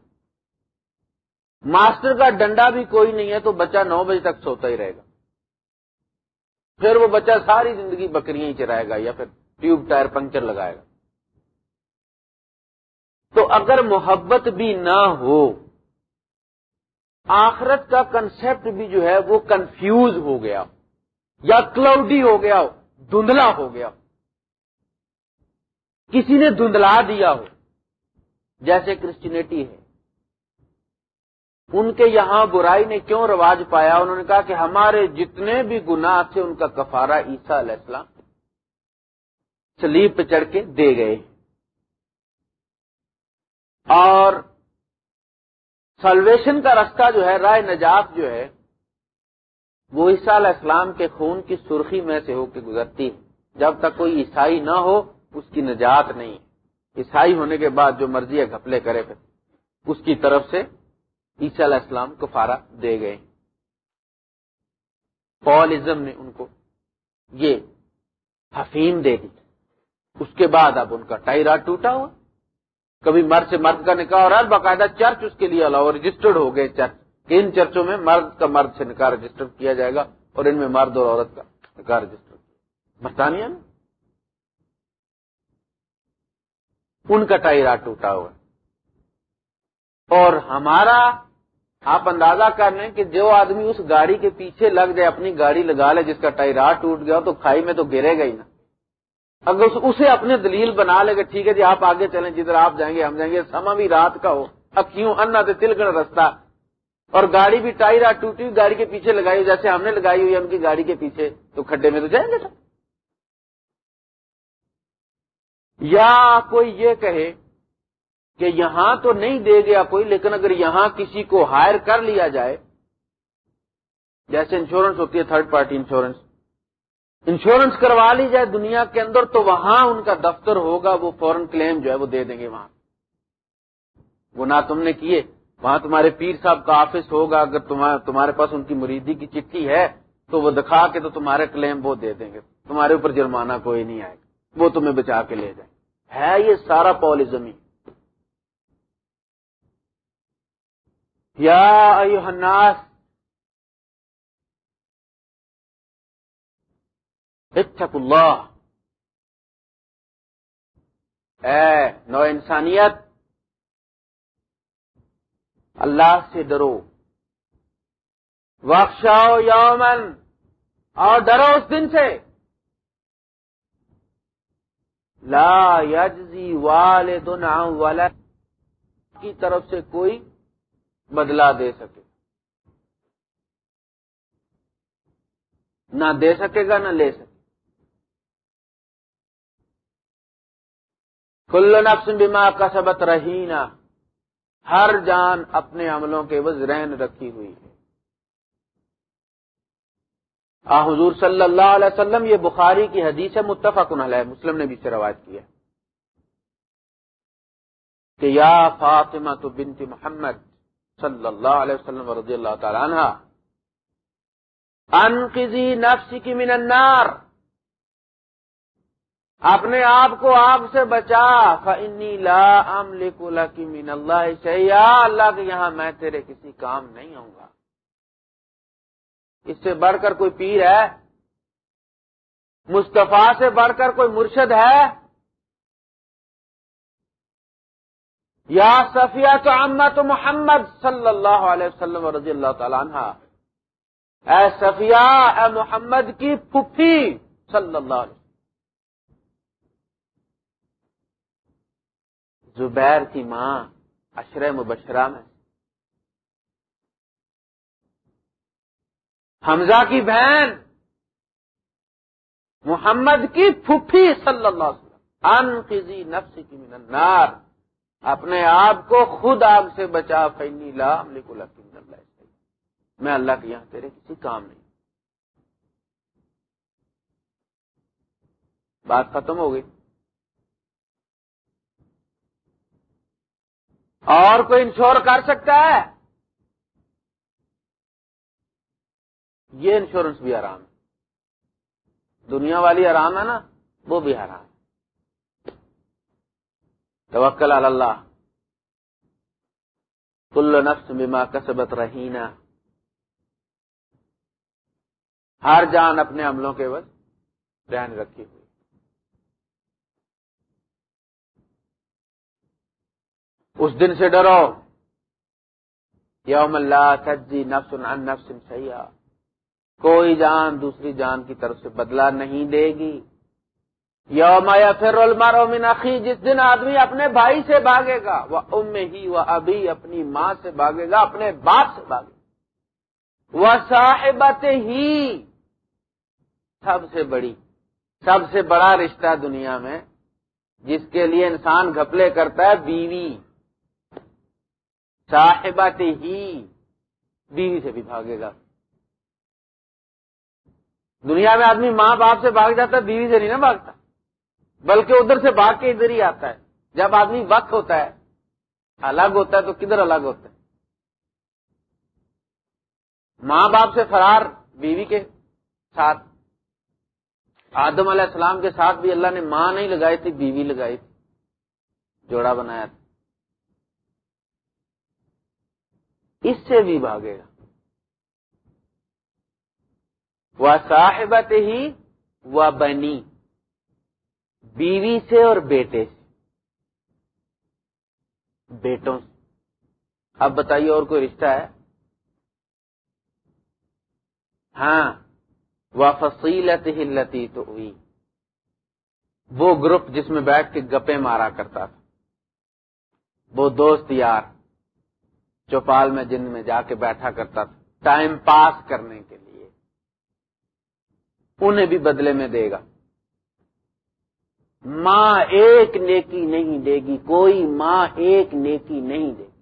ماسٹر کا ڈنڈا بھی کوئی نہیں ہے تو بچہ نو بجے تک سوتا ہی رہے گا۔ پھر وہ بچہ ساری زندگی بکریاں ہی چرائے گا یا پھر ٹیوب ٹائر پنکچر لگائے گا۔ تو اگر محبت بھی نہ ہو، آخرت کا کنسپٹ بھی جو ہے وہ کنفیوز ہو گیا، یا کلاؤڈی ہو گیا ہو دھندلا ہو گیا۔ کسی نے دھندلا دیا ہو، جیسے کرسچینٹی ہے۔ ان کے یہاں برائی نے کیوں رواج پایا؟ انہوں نے کہا کہ ہمارے جتنے بھی گناہ تھے، ان کا کفارہ عیسیٰ علیہ السلام سلیب پہ چڑھ کے دے گئے۔ اور سلویشن کا رستہ جو ہے، رائے نجات جو ہے، وہ عیسیٰ علیہ السلام کے خون کی سرخی میں سے ہو کے گزرتی۔ ہے جب تک کوئی عیسائی نہ ہو، اس کی نجات نہیں۔ عیسائی ہونے کے بعد جو مرضی ہے، گھپلے کرے پھر۔ اس کی طرف سے عیسیٰ علیہ السلام کفارہ دے گئے۔ پولزم نے ان کو یہ حفیم دے دی۔ اس کے بعد اب ان کا ٹائرا ٹوٹا ہوا۔ کبھی مرد سے مرد کا نکاح اور باقاعدہ چرچ اس کے لیے الاؤ رجسٹرڈ ہو گئے۔ چرچ ان چرچوں میں مرد کا مرد سے نکاح رجسٹر کیا جائے گا اور ان میں مرد اور عورت کا نکاح رجسٹر۔ برطانیہ میں ان کا ٹائرا ٹوٹا ہوا۔ اور ہمارا آپ اندازہ کر لیں کہ جو آدمی اس گاڑی کے پیچھے لگ جائے، اپنی گاڑی لگا لے، جس کا ٹائر ٹوٹ گیا تو کھائی میں تو گرے گا ہی نا۔ اگر اسے اپنے دلیل بنا لے گا ٹھیک ہے جی آپ آگے چلیں، جدھر آپ جائیں گے، ہم جائیں گے سما بھی رات کا ہو۔ اب کیوں؟ انا تل تلگڑ رستہ۔ اور گاڑی بھی ٹائر ٹوٹی گاڑی کے پیچھے لگائی ہوئی، جیسے ہم نے لگائی ہوئی ان کی گاڑی کے پیچھے، تو کھڈے میں تو جائیں گے یا کوئی یہ کہے کہ یہاں تو نہیں دے گیا کوئی، لیکن اگر یہاں کسی کو ہائر کر لیا جائے، جیسے انشورنس ہوتی ہے تھرڈ پارٹی انشورنس انشورنس کروا لی جائے دنیا کے اندر، تو وہاں ان کا دفتر ہوگا، وہ فورن کلیم جو ہے وہ دے دیں گے وہاں۔ وہ نہ تم نے کیے، وہاں تمہارے پیر صاحب کا آفس ہوگا، اگر تمہارے پاس ان کی مریدی کی چٹھی ہے، تو وہ دکھا کے تو تمہارے کلیم وہ دے دیں گے۔ تمہارے اوپر جرمانہ کوئی نہیں آئے گا، وہ تمہیں بچا کے لے جائیں۔ ہے یہ سارا پالزم ہی یا الناس اتقوا اللہ۔ اے نو انسانیت، اللہ سے ڈرو۔ وقشاؤ یومن اور ڈرو اس دن سے۔ لا یجزی والدن عن ولد۔ کی طرف سے کوئی بدلا دے سکے۔ نہ دے سکے گا، نہ لے سکے۔ کل نفس بما کا سبت رہینا، ہر جان اپنے عملوں کے وز رہن رکھی ہوئی ہے۔ آ، حضور صلی اللہ علیہ وسلم، یہ بخاری کی حدیث ہے، متفق علیہ، مسلم نے بھی سے روایت کیا کہ یا فاطمہ تو بنت محمد صلی اللہ علیہ وسلم رضی اللہ تعالی عنہ انقذی نفس کی من النار. اپنے آپ کو آگ سے بچا. فنی لا املک من اللہ شیا اللہ کے یہاں میں تیرے کسی کام نہیں ہوں گا. اس سے بڑھ کر کوئی پیر ہے؟ مصطفیٰ سے بڑھ کر کوئی مرشد ہے؟ یا صفیہ تو اما تو محمد صلی اللہ علیہ وسلم رضی اللہ تعالیٰ عنہ۔ اے صفیہ، اے محمد کی پھپھی صلی اللہ علیہ زبیر کی ماں اشر مبشرہ میں۔ حمزہ کی بہن محمد کی پھوپھی صلی اللہ علیہ وسلم۔ ان نفس کی من النار۔ اپنے آپ کو خود آگ سے بچا فینی لا ملک میں اللہ کے یہاں تیرے کسی کام نہیں۔ بات ختم ہو گئی۔ اور کوئی انشور کر سکتا ہے؟ یہ انشورنس بھی آرام ہے۔ دنیا والی آرام ہے نا، وہ بھی آرام ہے۔ توکل اللہ. کل نفس بما کسبت رہینا. ہر جان اپنے عملوں کے بس دھیان رکھی ہوئی. اس دن سے ڈرو. یوم اللہ تجی نفس عن نفس سیاح کوئی جان دوسری جان کی طرف سے بدلا نہیں دے گی. یوم یا پھر من اخی، جس دن آدمی اپنے بھائی سے بھاگے گا، وہ ام ہی وہ ابھی اپنی ماں سے بھاگے گا، اپنے باپ سے بھاگے گا۔ وہ صاحبت ہی سب سے بڑی، سب سے بڑا رشتہ دنیا میں، جس کے لیے انسان گھپلے کرتا ہے، بیوی۔ صاحبت ہی بیوی سے بھی بھاگے گا۔ دنیا میں آدمی ماں باپ سے بھاگ جاتا ہے بیوی سے نہیں نا بھاگتا۔ بلکہ ادھر سے بھاگ کے ادھر ہی آتا ہے۔ جب آدمی وقت ہوتا ہے، الگ ہوتا ہے تو کدھر الگ ہوتا ہے؟ ماں باپ سے فرار بیوی کے ساتھ، آدم علیہ السلام کے ساتھ بھی اللہ نے ماں نہیں لگائی تھی، بیوی لگائی تھی، جوڑا بنایا تھا۔ اس سے بھی بھاگے گا۔ وہ صاحبت ہی وہ بنی بیوی سے اور بیٹے سے۔ بیٹوں سے۔ اب بتائیے اور کوئی رشتہ ہے؟ ہاں۔ وہ فصیلت ہلتی تو ہوئی وہ گروپ جس میں بیٹھ کے گپے مارا کرتا تھا۔ وہ دوست یار چوپال میں جن میں جا کے بیٹھا کرتا تھا۔ ٹائم پاس کرنے کے لیے۔ انہیں بھی بدلے میں دے گا۔ ماں ایک نیکی نہیں دے گی، کوئی ماں ایک نیکی نہیں دے گی۔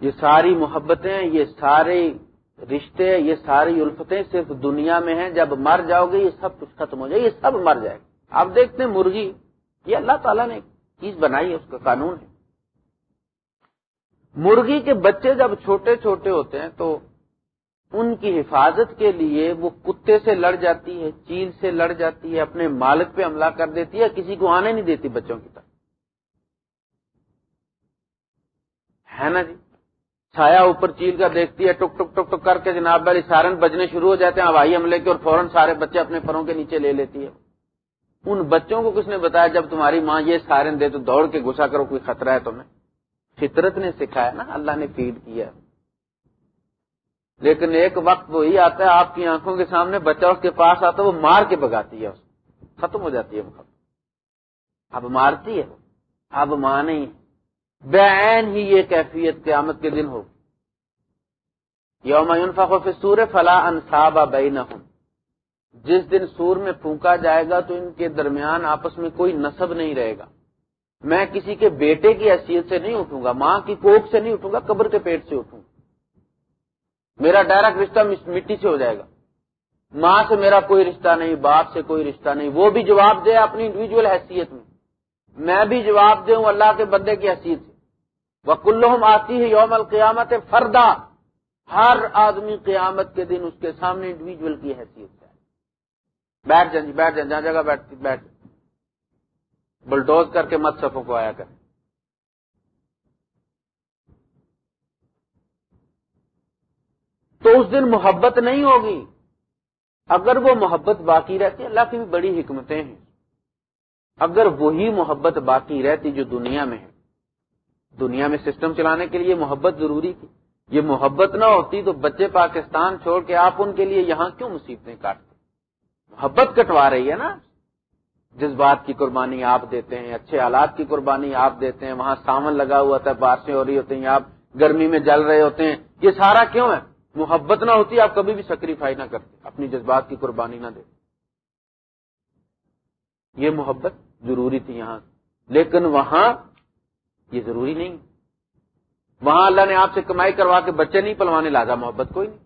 یہ ساری محبتیں، یہ سارے رشتے، یہ ساری الفتیں صرف دنیا میں ہیں۔ جب مر جاؤ گے، یہ سب کچھ ختم ہو جائے یہ سب مر جائے گا۔ آپ دیکھتے ہیں مرغی، یہ اللہ تعالیٰ نے چیز بنائی ہے اس کا قانون ہے۔ مرغی کے بچے جب چھوٹے چھوٹے ہوتے ہیں تو ان کی حفاظت کے لیے وہ کتے سے لڑ جاتی ہے، چیل سے لڑ جاتی ہے، اپنے مالک پہ حملہ کر دیتی ہے، کسی کو آنے نہیں دیتی بچوں کی طرف۔ ہے نا جی؟ چھایا اوپر چیل کا دیکھتی ہے، ٹک ٹک ٹک ٹک کر کے جناب بھائی سارن بجنے شروع ہو جاتے ہیں ہوائی حملے کے اور فوراً سارے بچے اپنے پروں کے نیچے لے لیتی ہے۔ ان بچوں کو کس نے بتایا؟ جب تمہاری ماں یہ سارن دے تو دوڑ کے گسا کرو، کوئی خطرہ ہے تمہیں؟ فطرت نے سکھایا نا، اللہ نے فیڈ کیا۔ لیکن ایک وقت وہی آتا ہے، آپ کی آنکھوں کے سامنے بچہ اس کے پاس آتا ہے، وہ مار کے بگاتی ہے اس ختم ہو جاتی ہے وہ اب مارتی ہے اب ماں نہیں بین ہی یہ کیفیت قیامت کے دن ہو یوم فی سور فلا انصاب بینہم۔ جس دن سور میں پھونکا جائے گا تو ان کے درمیان آپس میں کوئی نصب نہیں رہے گا۔ میں کسی کے بیٹے کی حیثیت سے نہیں اٹھوں گا، ماں کی کوک سے نہیں اٹھوں گا، قبر کے پیٹ سے اٹھوں گا۔ میرا ڈائریکٹ رشتہ مٹی سے ہو جائے گا۔ ماں سے میرا کوئی رشتہ نہیں، باپ سے کوئی رشتہ نہیں۔ وہ بھی جواب دے اپنی انڈیویجل حیثیت میں۔ میں بھی جواب دوں اللہ کے بندے کی حیثیت سے۔ وہ کلو آتی ہے یوم القیامت فردا۔ ہر آدمی قیامت کے دن اس کے سامنے انڈیویجل کی حیثیت سے۔ بیٹھ جائیں جی بیٹھ جائیں جہاں جگہ بیٹھ بیٹھ بلڈوز کر کے مت سفوں کو آیا کریں۔ تو اس دن محبت نہیں ہوگی۔ اگر وہ محبت باقی رہتی، اللہ کی بھی بڑی حکمتیں ہیں۔ اگر وہی محبت باقی رہتی جو دنیا میں ہے۔ دنیا میں سسٹم چلانے کے لیے محبت ضروری تھی۔ یہ محبت نہ ہوتی تو بچے پاکستان چھوڑ کے آپ ان کے لیے یہاں کیوں مصیبتیں کاٹتے؟ محبت کٹوا رہی ہے نا۔ جذبات کی قربانی آپ دیتے ہیں، اچھے حالات کی قربانی آپ دیتے ہیں۔ وہاں ساون لگا ہوا تھا، بارشیں ہو رہی ہوتی ہیں، آپ گرمی میں جل رہے ہوتے ہیں۔ یہ سارا کیوں ہے؟ محبت نہ ہوتی، آپ کبھی بھی سیکریفائی نہ کرتے، اپنی جذبات کی قربانی نہ دیتے یہ محبت ضروری تھی یہاں، لیکن وہاں یہ ضروری نہیں۔ وہاں اللہ نے آپ سے کمائی کروا کے بچے نہیں پلوانے لادا محبت کوئی نہیں۔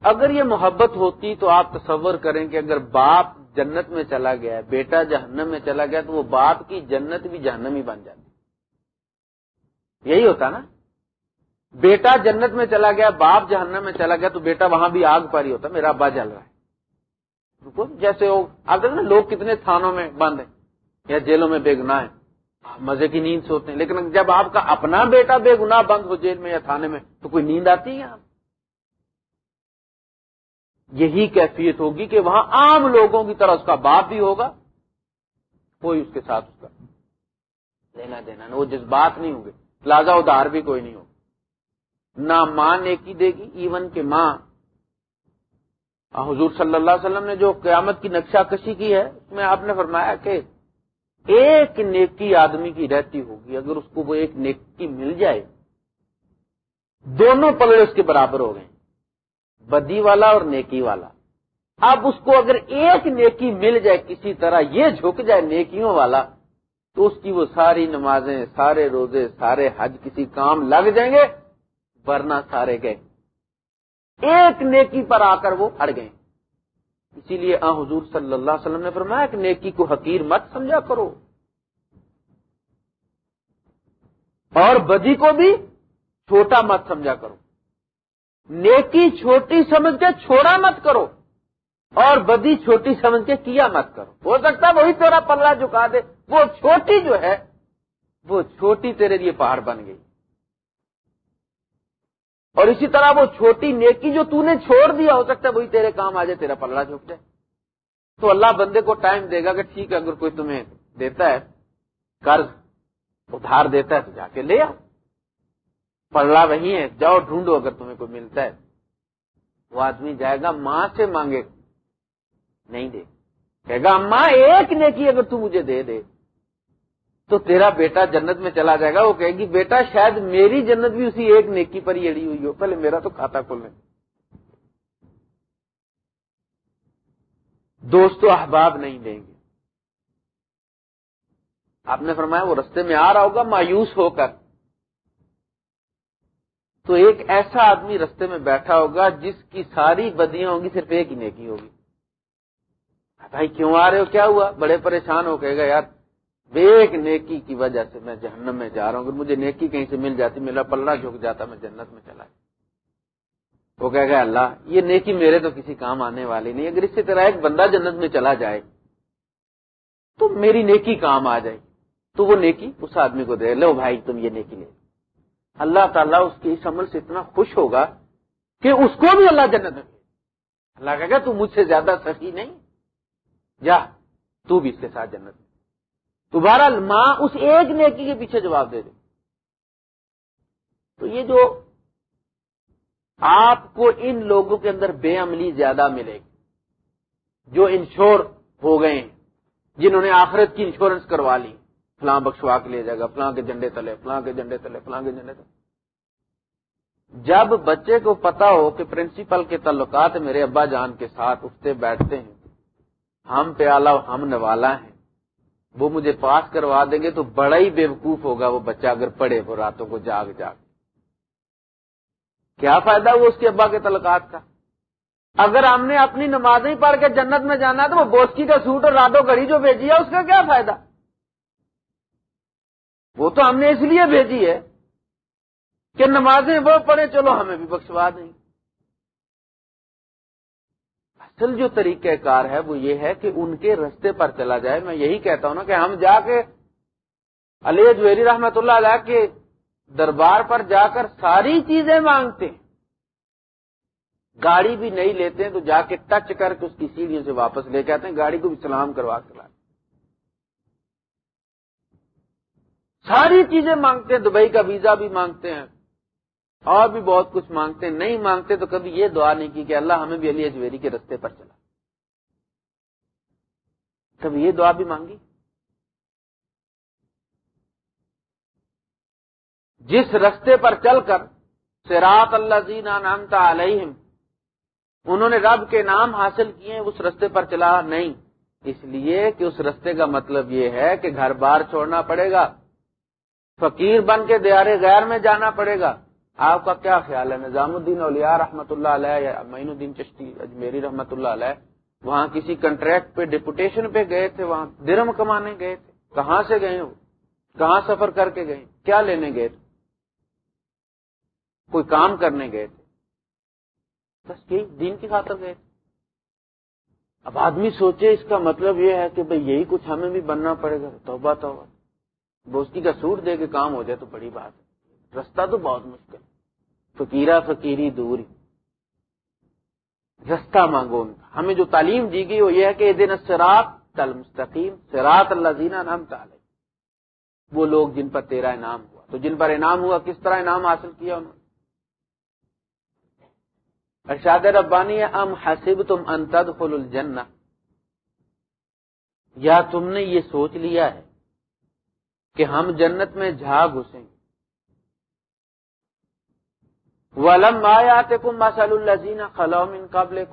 اگر یہ محبت ہوتی تو آپ تصور کریں کہ اگر باپ جنت میں چلا گیا، بیٹا جہنم میں چلا گیا، تو وہ باپ کی جنت بھی جہنم ہی بن جاتی۔ یہی ہوتا نا؟ بیٹا جنت میں چلا گیا، باپ جہنم میں چلا گیا، تو بیٹا وہاں بھی آگ پر ہی ہوتا میرا ابا جل رہا ہے۔ جیسے آپ نا لوگ کتنے تھانوں میں بند ہیں، یا جیلوں میں بے گنا ہے مزے کی نیند سوتے ہیں، لیکن جب آپ کا اپنا بیٹا بے گنا بند ہو جیل میں یا تھانے میں، تو کوئی نیند آتی ہے؟ یہی کیفیت ہوگی کہ وہاں عام لوگوں کی طرح اس کا باپ بھی ہوگا، کوئی اس کے ساتھ اس کا لینا دینا، وہ جذبات نہیں ہوں گے پلازا ادار بھی کوئی نہیں ہوگا۔ نہ ماں نیکی دے گی ایون کہ ماں۔ حضور صلی اللہ علیہ وسلم نے جو قیامت کی نقشہ کشی کی ہے اس میں آپ نے فرمایا کہ ایک نیکی آدمی کی رہتی ہوگی، اگر اس کو وہ ایک نیکی مل جائے۔ دونوں پلڑے اس کے برابر ہو گئے۔ بدی والا اور نیکی والا۔ اب اس کو اگر ایک نیکی مل جائے کسی طرح، یہ جھک جائے نیکیوں والا، تو اس کی وہ ساری نمازیں، سارے روزے، سارے حج کسی کام لگ جائیں گے۔ ورنہ سارے گئے۔ ایک نیکی پر آ کر وہ اڑ گئے۔ اسی لیے آ حضور صلی اللہ علیہ وسلم نے فرمایا کہ نیکی کو حقیر مت سمجھا کرو۔ اور بدی کو بھی چھوٹا مت سمجھا کرو۔ نیکی چھوٹی سمجھ کے چھوڑا مت کرو اور بدی چھوٹی سمجھ کے کیا مت کرو۔ ہو سکتا ہے وہی تیرا پلہ جھکا دے۔ وہ چھوٹی جو ہے، وہ چھوٹی تیرے لیے پہاڑ بن گئی۔ اور اسی طرح وہ چھوٹی نیکی جو تو نے چھوڑ دیا، ہو سکتا ہے وہی تیرے کام آ جائے، تیرا پلڑا جھک جائے تو اللہ بندے کو ٹائم دے گا کہ ٹھیک ہے، اگر کوئی تمہیں دیتا ہے، قرض ادھار دیتا ہے تو جا کے لے آ پلڑا وہی ہے، جاؤ ڈھونڈو اگر تمہیں کوئی ملتا ہے۔ وہ آدمی جائے گا، ماں سے مانگے، نہیں دے۔ کہے گا ماں ایک نیکی اگر تو مجھے دے دے۔ تو تیرا بیٹا جنت میں چلا جائے گا۔ وہ کہے گی، بیٹا، شاید میری جنت بھی اسی ایک نیکی پر ہی اڑی ہوئی ہو۔ پہلے میرا تو کھاتا کھولنے۔ دوست احباب نہیں دیں گے۔ آپ نے فرمایا، وہ رستے میں آ رہا ہوگا، مایوس ہو کر۔ تو ایک ایسا آدمی رستے میں بیٹھا ہوگا، جس کی ساری بدیاں ہوں گی، صرف ایک ہی نیکی ہوگی۔ بھائی کیوں آ رہے ہو؟ کیا ہوا؟ بڑے پریشان ہو گئے گا، یار ایک نیکی کی وجہ سے میں جہنم میں جا رہا ہوں۔ اگر مجھے نیکی کہیں سے مل جاتی، میرا پلڑا جھک جاتا، میں جنت میں چلا وہ کہہ گیا اللہ، یہ نیکی میرے تو کسی کام آنے والی نہیں، اگر اس سے طرح ایک بندہ جنت میں چلا جائے، تو میری نیکی کام آ جائے۔ تو وہ نیکی اس آدمی کو دے، لو بھائی، تم یہ نیکی لے۔ اللہ تعالیٰ اس کے اس عمل سے اتنا خوش ہوگا کہ اس کو بھی اللہ جنت میں اللہ کہے گا، تو مجھ سے زیادہ سخی نہیں۔ جا، تو بھی اس کے ساتھ جنت میں۔ دوبارہ ماں اس ایک نیکی کے پیچھے جواب دے دے۔ تو یہ جو آپ کو ان لوگوں کے اندر بے عملی زیادہ ملے گی، جو انشور ہو گئے جنہوں نے آخرت کی انشورنس کروا لی۔ فلاں بخشوا کے لے جائے گا، فلاں کے جنڈے تلے، فلاں کے جنڈے تلے، فلاں کے جنڈے تلے۔ جب بچے کو پتا ہو کہ پرنسپل کے تعلقات میرے ابا جان کے ساتھ اٹھتے بیٹھتے ہیں، ہم پیالہ ہم نوالا ہیں۔ وہ مجھے پاس کروا دیں گے تو بڑا ہی بیوقوف ہوگا وہ بچہ اگر پڑھے وہ راتوں کو جاگ جاگ کیا فائدہ وہ اس کے ابا کے تعلقات کا؟ اگر ہم نے اپنی نمازیں پڑھ کے جنت میں جانا تو وہ بوسکی کا سوٹ اور راتوں گھڑی جو بھیجی ہے اس کا کیا فائدہ؟ وہ تو ہم نے اس لیے بھیجی ہے کہ نمازیں وہ پڑھے چلو ہمیں بھی بخشوا دیں۔ اصل جو طریقہ کار ہے وہ یہ ہے کہ ان کے رستے پر چلا جائے۔ میں یہی کہتا ہوں نا کہ ہم جا کے علی جویری رحمت اللہ علیہ کے دربار پر جا کر ساری چیزیں مانگتے ہیں۔ گاڑی بھی نہیں لیتے ہیں تو جا کے ٹچ کر کے اس کی سیڑھیوں سے واپس لے کے آتے ہیں، گاڑی کو بھی سلام کروا کے لاتے ساری چیزیں مانگتے ہیں، دبئی کا ویزا بھی مانگتے ہیں۔ اور بھی بہت کچھ مانگتے ہیں، نہیں مانگتے تو کبھی یہ دعا نہیں کی کہ اللہ ہمیں بھی علی اجویری کے رستے پر چلا۔ کبھی یہ دعا بھی مانگی؟ جس رستے پر چل کر سراط اللہ زینا نامتا علیہم، انہوں نے رب کے نام حاصل کیے، اس رستے پر چلا نہیں۔ اس لیے کہ اس رستے کا مطلب یہ ہے کہ گھر بار چھوڑنا پڑے گا، فقیر بن کے دیارے غیر میں جانا پڑے گا۔ آپ کا کیا خیال ہے؟ نظام الدین اولیاء رحمۃ اللہ علیہ یا معین الدین چشتی اجمیری رحمۃ اللہ علیہ، وہاں کسی کنٹریکٹ پہ ڈپوٹیشن پہ گئے تھے؟ وہاں درم کمانے گئے تھے؟ کہاں سے گئے وہ؟ کہاں سفر کر کے گئے؟ کیا لینے گئے تھے؟ کوئی کام کرنے گئے تھے؟ بس یہی دین کی خاطر گئے تھے۔ اب آدمی سوچے اس کا مطلب یہ ہے کہ بھئی یہی کچھ ہمیں بھی بننا پڑے گا۔ توبہ توبہ۔ دوستی کا سوٹ دے کے کام ہو جائے تو بڑی بات ہے۔ رستہ تو بہت مشکل فقیرہ فقیری دوری رستہ مانگو ان کا۔ ہمیں جو تعلیم دی گئی وہ یہ ہے کہ دن سراط تل مستقیم سراط اللہ دینا نام تعلق وہ لوگ جن پر تیرا انعام ہوا۔ تو جن پر انعام ہوا، کس طرح انعام حاصل کیا انہوں نے؟ ارشاد ربانی، ام حسب تم انتد خل یا تم نے یہ سوچ لیا ہے کہ ہم جنت میں جھا گھسیں گے۔ ولم آتے کم مسل الزین خلوم ان قبل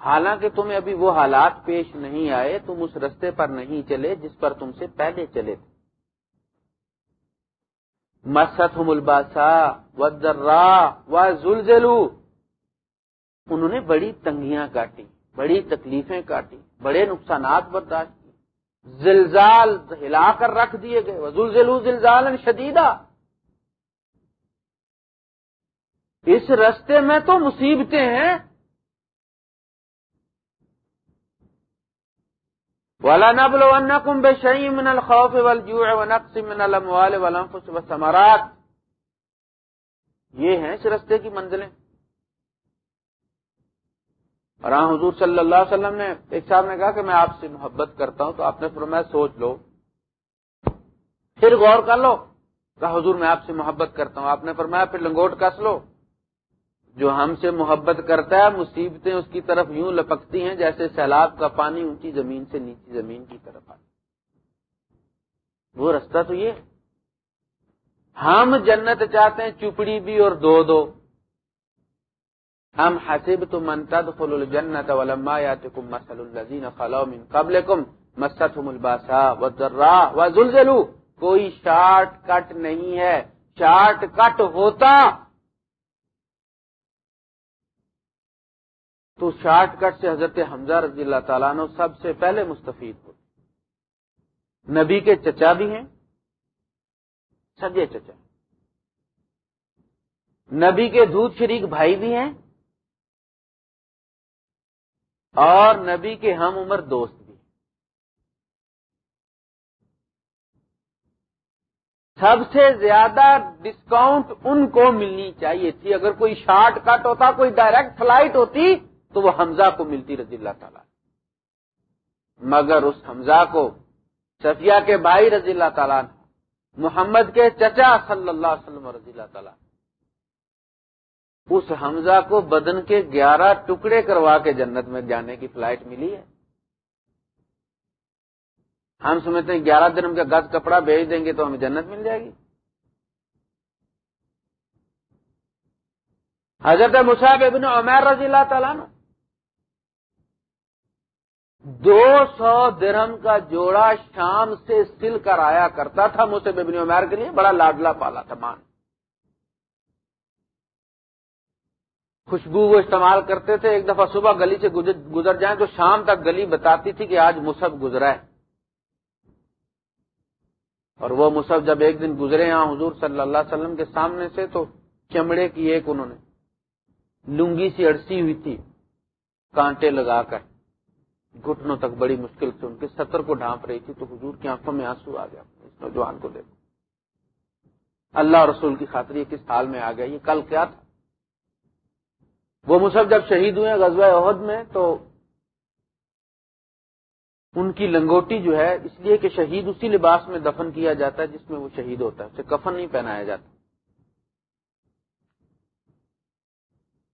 حالانکہ تمہیں ابھی وہ حالات پیش نہیں آئے، تم اس رستے پر نہیں چلے جس پر تم سے پہلے چلے تھے۔ مست الباسا و درا و زلزلو انہوں نے بڑی تنگیاں کاٹی بڑی تکلیفیں کاٹی بڑے نقصانات برداشت زلزال ہلا کر رکھ دیے گئے۔ وزلزلو زلزال شدیدہ اس رستے میں تو مصیبتیں ہیں۔ والا نبل کم بے من الخوف والجوع ونقص من الاموال والانفس والثمرات۔ یہ ہیں اس رستے کی منزلیں۔ اور ہاں حضور صلی اللہ علیہ وسلم نے، ایک صاحب نے کہا کہ میں آپ سے محبت کرتا ہوں، تو آپ نے فرمایا سوچ لو۔ پھر غور کر لو، کہا حضور میں آپ سے محبت کرتا ہوں۔ آپ نے فرمایا پھر لنگوٹ کس لو۔ جو ہم سے محبت کرتا ہے، مصیبتیں اس کی طرف یوں لپکتی ہیں جیسے سیلاب کا پانی اونچی زمین سے نیچی زمین کی طرف آتا وہ رستہ تو یہ ہم جنت چاہتے ہیں چپڑی بھی اور دو دو۔ ہم حسب تو منتد خل الجنت ولما یاتکم مسل الذین خلو من قبلکم مستهم الباسا والضراء وزلزلوا۔ کوئی شارٹ کٹ نہیں ہے۔ شارٹ کٹ ہوتا تو شارٹ کٹ سے حضرت حمزہ رضی اللہ تعالیٰ نے سب سے پہلے مستفید ہو نبی کے چچا بھی ہیں سجے چچا۔ نبی کے دودھ شریک بھائی بھی ہیں اور نبی کے ہم عمر دوست بھی۔ سب سے زیادہ ڈسکاؤنٹ ان کو ملنی چاہیے تھی۔ اگر کوئی شارٹ کٹ ہوتا، کوئی ڈائریکٹ فلائٹ ہوتی تو وہ حمزہ کو ملتی رضی اللہ تعالی مگر اس حمزہ کو صفیہ کے بھائی رضی اللہ تعالیٰ محمد کے چچا صلی اللہ علیہ وسلم رضی اللہ تعالیٰ اس حمزہ کو بدن کے گیارہ ٹکڑے کروا کے جنت میں جانے کی فلائٹ ملی ہے۔ ہم سمجھتے ہیں گیارہ دن کا گز کپڑا بھیج دیں گے تو ہمیں جنت مل جائے گی۔ حضرت مصعب ابن عمیر رضی اللہ تعالیٰ نے دو سو درہم کا جوڑا شام سے سل کر آیا کرتا تھا مجھے ابن عمیر کے لیے، بڑا لاڈلا پالا تھا مان۔ خوشبو وہ استعمال کرتے تھے، ایک دفعہ صبح گلی سے گزر جائیں تو شام تک گلی بتاتی تھی کہ آج مصحف گزرا ہے۔ اور وہ مصحف جب ایک دن گزرے یہاں حضور صلی اللہ علیہ وسلم کے سامنے سے تو چمڑے کی ایک انہوں نے لنگی سی اڑسی ہوئی تھی، کانٹے لگا کر۔ گھٹنوں تک بڑی مشکل سے ان کے سطر کو ڈھانپ رہی تھی، تو حضور کی آنکھوں میں آنسو آ گیا اس نوجوان کو دیکھو۔ اللہ رسول کی خاطر یہ کس حال میں آ گیا یہ کل کیا تھا؟ وہ مصحف جب شہید ہوئے غزوہ عہد میں، تو ان کی لنگوٹی جو ہے، اس لیے کہ شہید اسی لباس میں دفن کیا جاتا ہے جس میں وہ شہید ہوتا ہے، اسے کفن نہیں پہنایا جاتا۔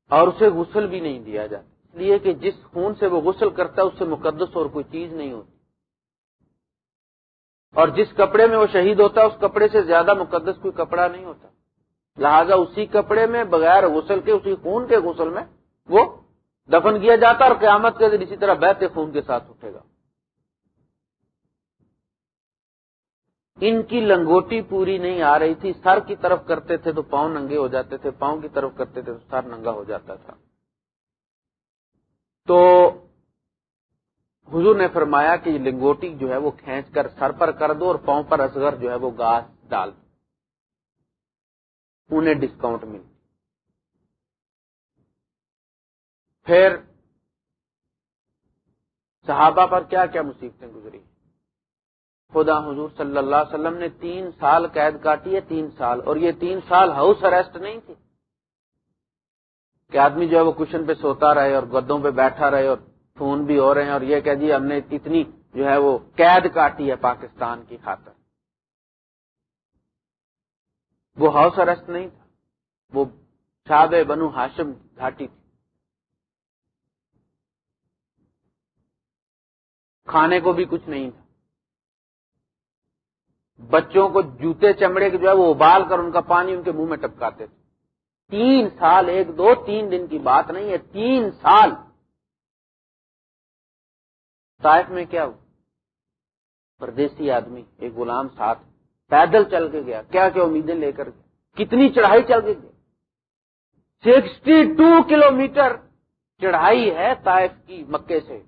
اور اسے غسل بھی نہیں دیا جاتا۔ لیے کہ جس خون سے وہ غسل کرتا ہے، اس سے مقدس اور کوئی چیز نہیں ہوتی۔ اور جس کپڑے میں وہ شہید ہوتا ہے، اس کپڑے سے زیادہ مقدس کوئی کپڑا نہیں ہوتا۔ لہذا اسی کپڑے میں بغیر غسل کے، اسی خون کے غسل میں وہ دفن کیا جاتا اور قیامت کے دن اسی طرح بہتے خون کے ساتھ اٹھے گا۔ ان کی لنگوٹی پوری نہیں آ رہی تھی۔ سر کی طرف کرتے تھے تو پاؤں ننگے ہو جاتے تھے، پاؤں کی طرف کرتے تھے تو سر ننگا ہو جاتا تھا۔ تو حضور نے فرمایا کہ یہ لنگوٹی جو ہے وہ کھینچ کر سر پر کر دو اور پاؤں پر اصغر جو ہے وہ گاس ڈال دو۔ انہیں ڈسکاؤنٹ مل پھر صحابہ پر کیا کیا مصیبتیں گزری۔ خدا حضور صلی اللہ علیہ وسلم نے تین سال قید کاٹی ہے، تین سال۔ اور یہ تین سال ہاؤس اریسٹ نہیں تھی۔ کہ آدمی جو ہے وہ کشن پہ سوتا رہے اور گدوں پہ بیٹھا رہے اور فون بھی ہو رہے ہیں اور یہ کہہ دیا ہم نے اتنی جو ہے وہ قید کاٹی ہے پاکستان کی خاطر۔ وہ ہاؤس اریسٹ نہیں تھا۔ وہ شاب بنو ہاشم گھاٹی تھی۔ کھانے کو بھی کچھ نہیں تھا۔ بچوں کو جوتے چمڑے کے جو ہے وہ ابال کر ان کا پانی ان کے منہ میں ٹپکاتے تھے۔ تین سال، ایک دو تین دن کی بات نہیں ہے، تین سال۔ طائف میں کیا ہو پردیسی آدمی، ایک غلام ساتھ، پیدل چل کے گیا۔ کیا کیا امیدیں لے کر گیا؟ کتنی چڑھائی چل کے گیا؟ سکسٹی ٹو کلو میٹر چڑھائی ہے طائف کی مکے سے۔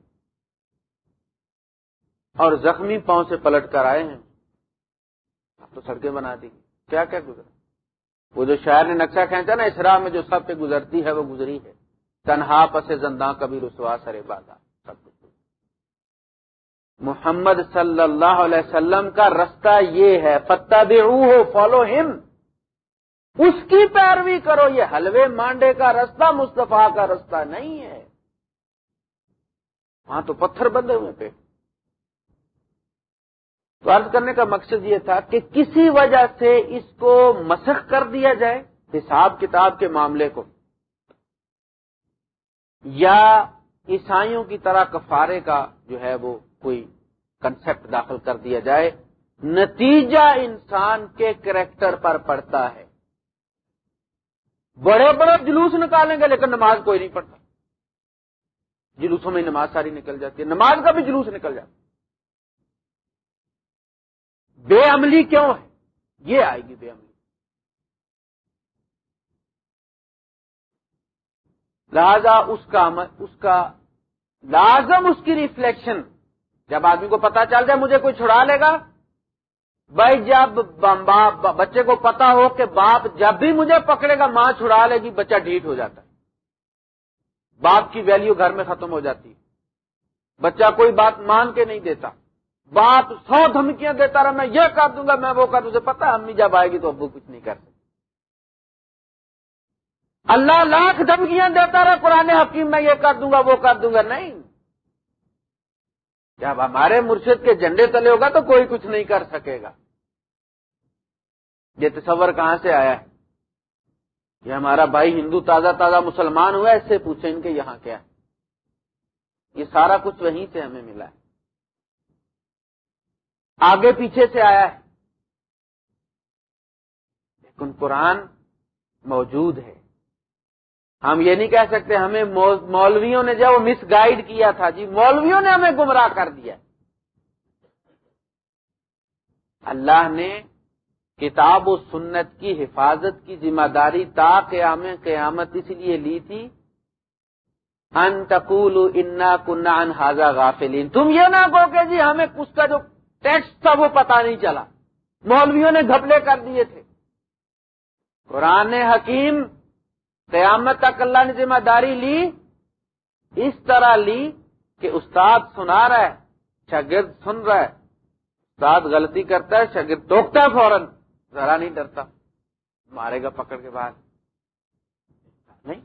اور زخمی پاؤں سے پلٹ کر آئے ہیں۔ اب تو سڑکیں بنا دی۔ کیا کیا گزرا؟ وہ جو شاعر نے نقشہ کھینچا نا اسرا میں جو سب پہ گزرتی ہے، وہ گزری ہے۔ تنہا پس زندہ کبھی رسوا سرے بازار سب کچھ محمد صلی اللہ علیہ وسلم کا رستہ یہ ہے فتح بے ہو فالو ہم۔ اس کی پیروی کرو، یہ حلوے مانڈے کا رستہ، مصطفیٰ کا رستہ نہیں ہے۔ وہاں تو پتھر بندے ہوئے پہ تو عرض کرنے کا مقصد یہ تھا کہ کسی وجہ سے اس کو مسخ کر دیا جائے حساب کتاب کے معاملے کو۔ یا عیسائیوں کی طرح کفارے کا جو ہے وہ کوئی کنسپٹ داخل کر دیا جائے، نتیجہ انسان کے کریکٹر پر پڑتا ہے۔ بڑے بڑے جلوس نکالیں گے لیکن نماز کوئی نہیں پڑھتا۔ جلوسوں میں نماز ساری نکل جاتی ہے، نماز کا بھی جلوس نکل جاتا بے عملی کیوں ہے؟ یہ آئے گی بے عملی۔ لہذا اس کا اس کا لازم اس کی ریفلیکشن۔ جب آدمی کو پتا چل جائے مجھے کوئی چھڑا لے گا، بھائی جب باپ بچے کو پتا ہو کہ باپ جب بھی مجھے پکڑے گا، ماں چھڑا لے گی، بچہ ڈھیٹ ہو جاتا ہے۔ باپ کی ویلیو گھر میں ختم ہو جاتی ہے۔ بچہ کوئی بات مان کے نہیں دیتا۔ باپ سو دھمکیاں دیتا رہا میں یہ کر دوں گا، میں وہ کر دوں پتا امی جب آئے گی تو ابو کچھ نہیں کر سکتے اللہ لاکھ دھمکیاں دیتا رہا قرآن حکیم میں یہ کر دوں گا، وہ کر دوں گا۔ نہیں۔ جب ہمارے مرشد کے جھنڈے تلے ہوگا تو کوئی کچھ نہیں کر سکے گا۔ یہ تصور کہاں سے آیا؟ ہے یہ ہمارا بھائی ہندو تازہ تازہ مسلمان ہوا ہے، اس سے پوچھیں ان کے یہاں کیا ہے۔ یہ سارا کچھ وہیں سے ہمیں ملا ہے۔ آگے پیچھے سے آیا ہے۔ لیکن قرآن موجود ہے۔ ہم یہ نہیں کہہ سکتے ہمیں مولویوں نے جو مس گائیڈ کیا تھا۔ جی مولویوں نے ہمیں گمراہ کر دیا۔ اللہ نے کتاب و سنت کی حفاظت کی ذمہ داری تا قیام قیامت اس لیے لی تھی۔ ان تقول انا کنہ ان غافلین۔ تم یہ نہ کہو کہ جی ہمیں اس کا جو ٹیکسٹ تھا وہ پتا نہیں چلا۔ مولویوں نے گھپلے کر دیے تھے۔ قرآن حکیم قیامت تک اللہ نے ذمہ داری لی۔ اس طرح لی کہ استاد سنا رہا ہے، شاگرد سن رہا ہے۔ استاد غلطی کرتا ہے، شاگرد ٹوکتا ہے فوراً۔ ذرا نہیں ڈرتا۔ مارے گا پکڑ کے بعد نہیں۔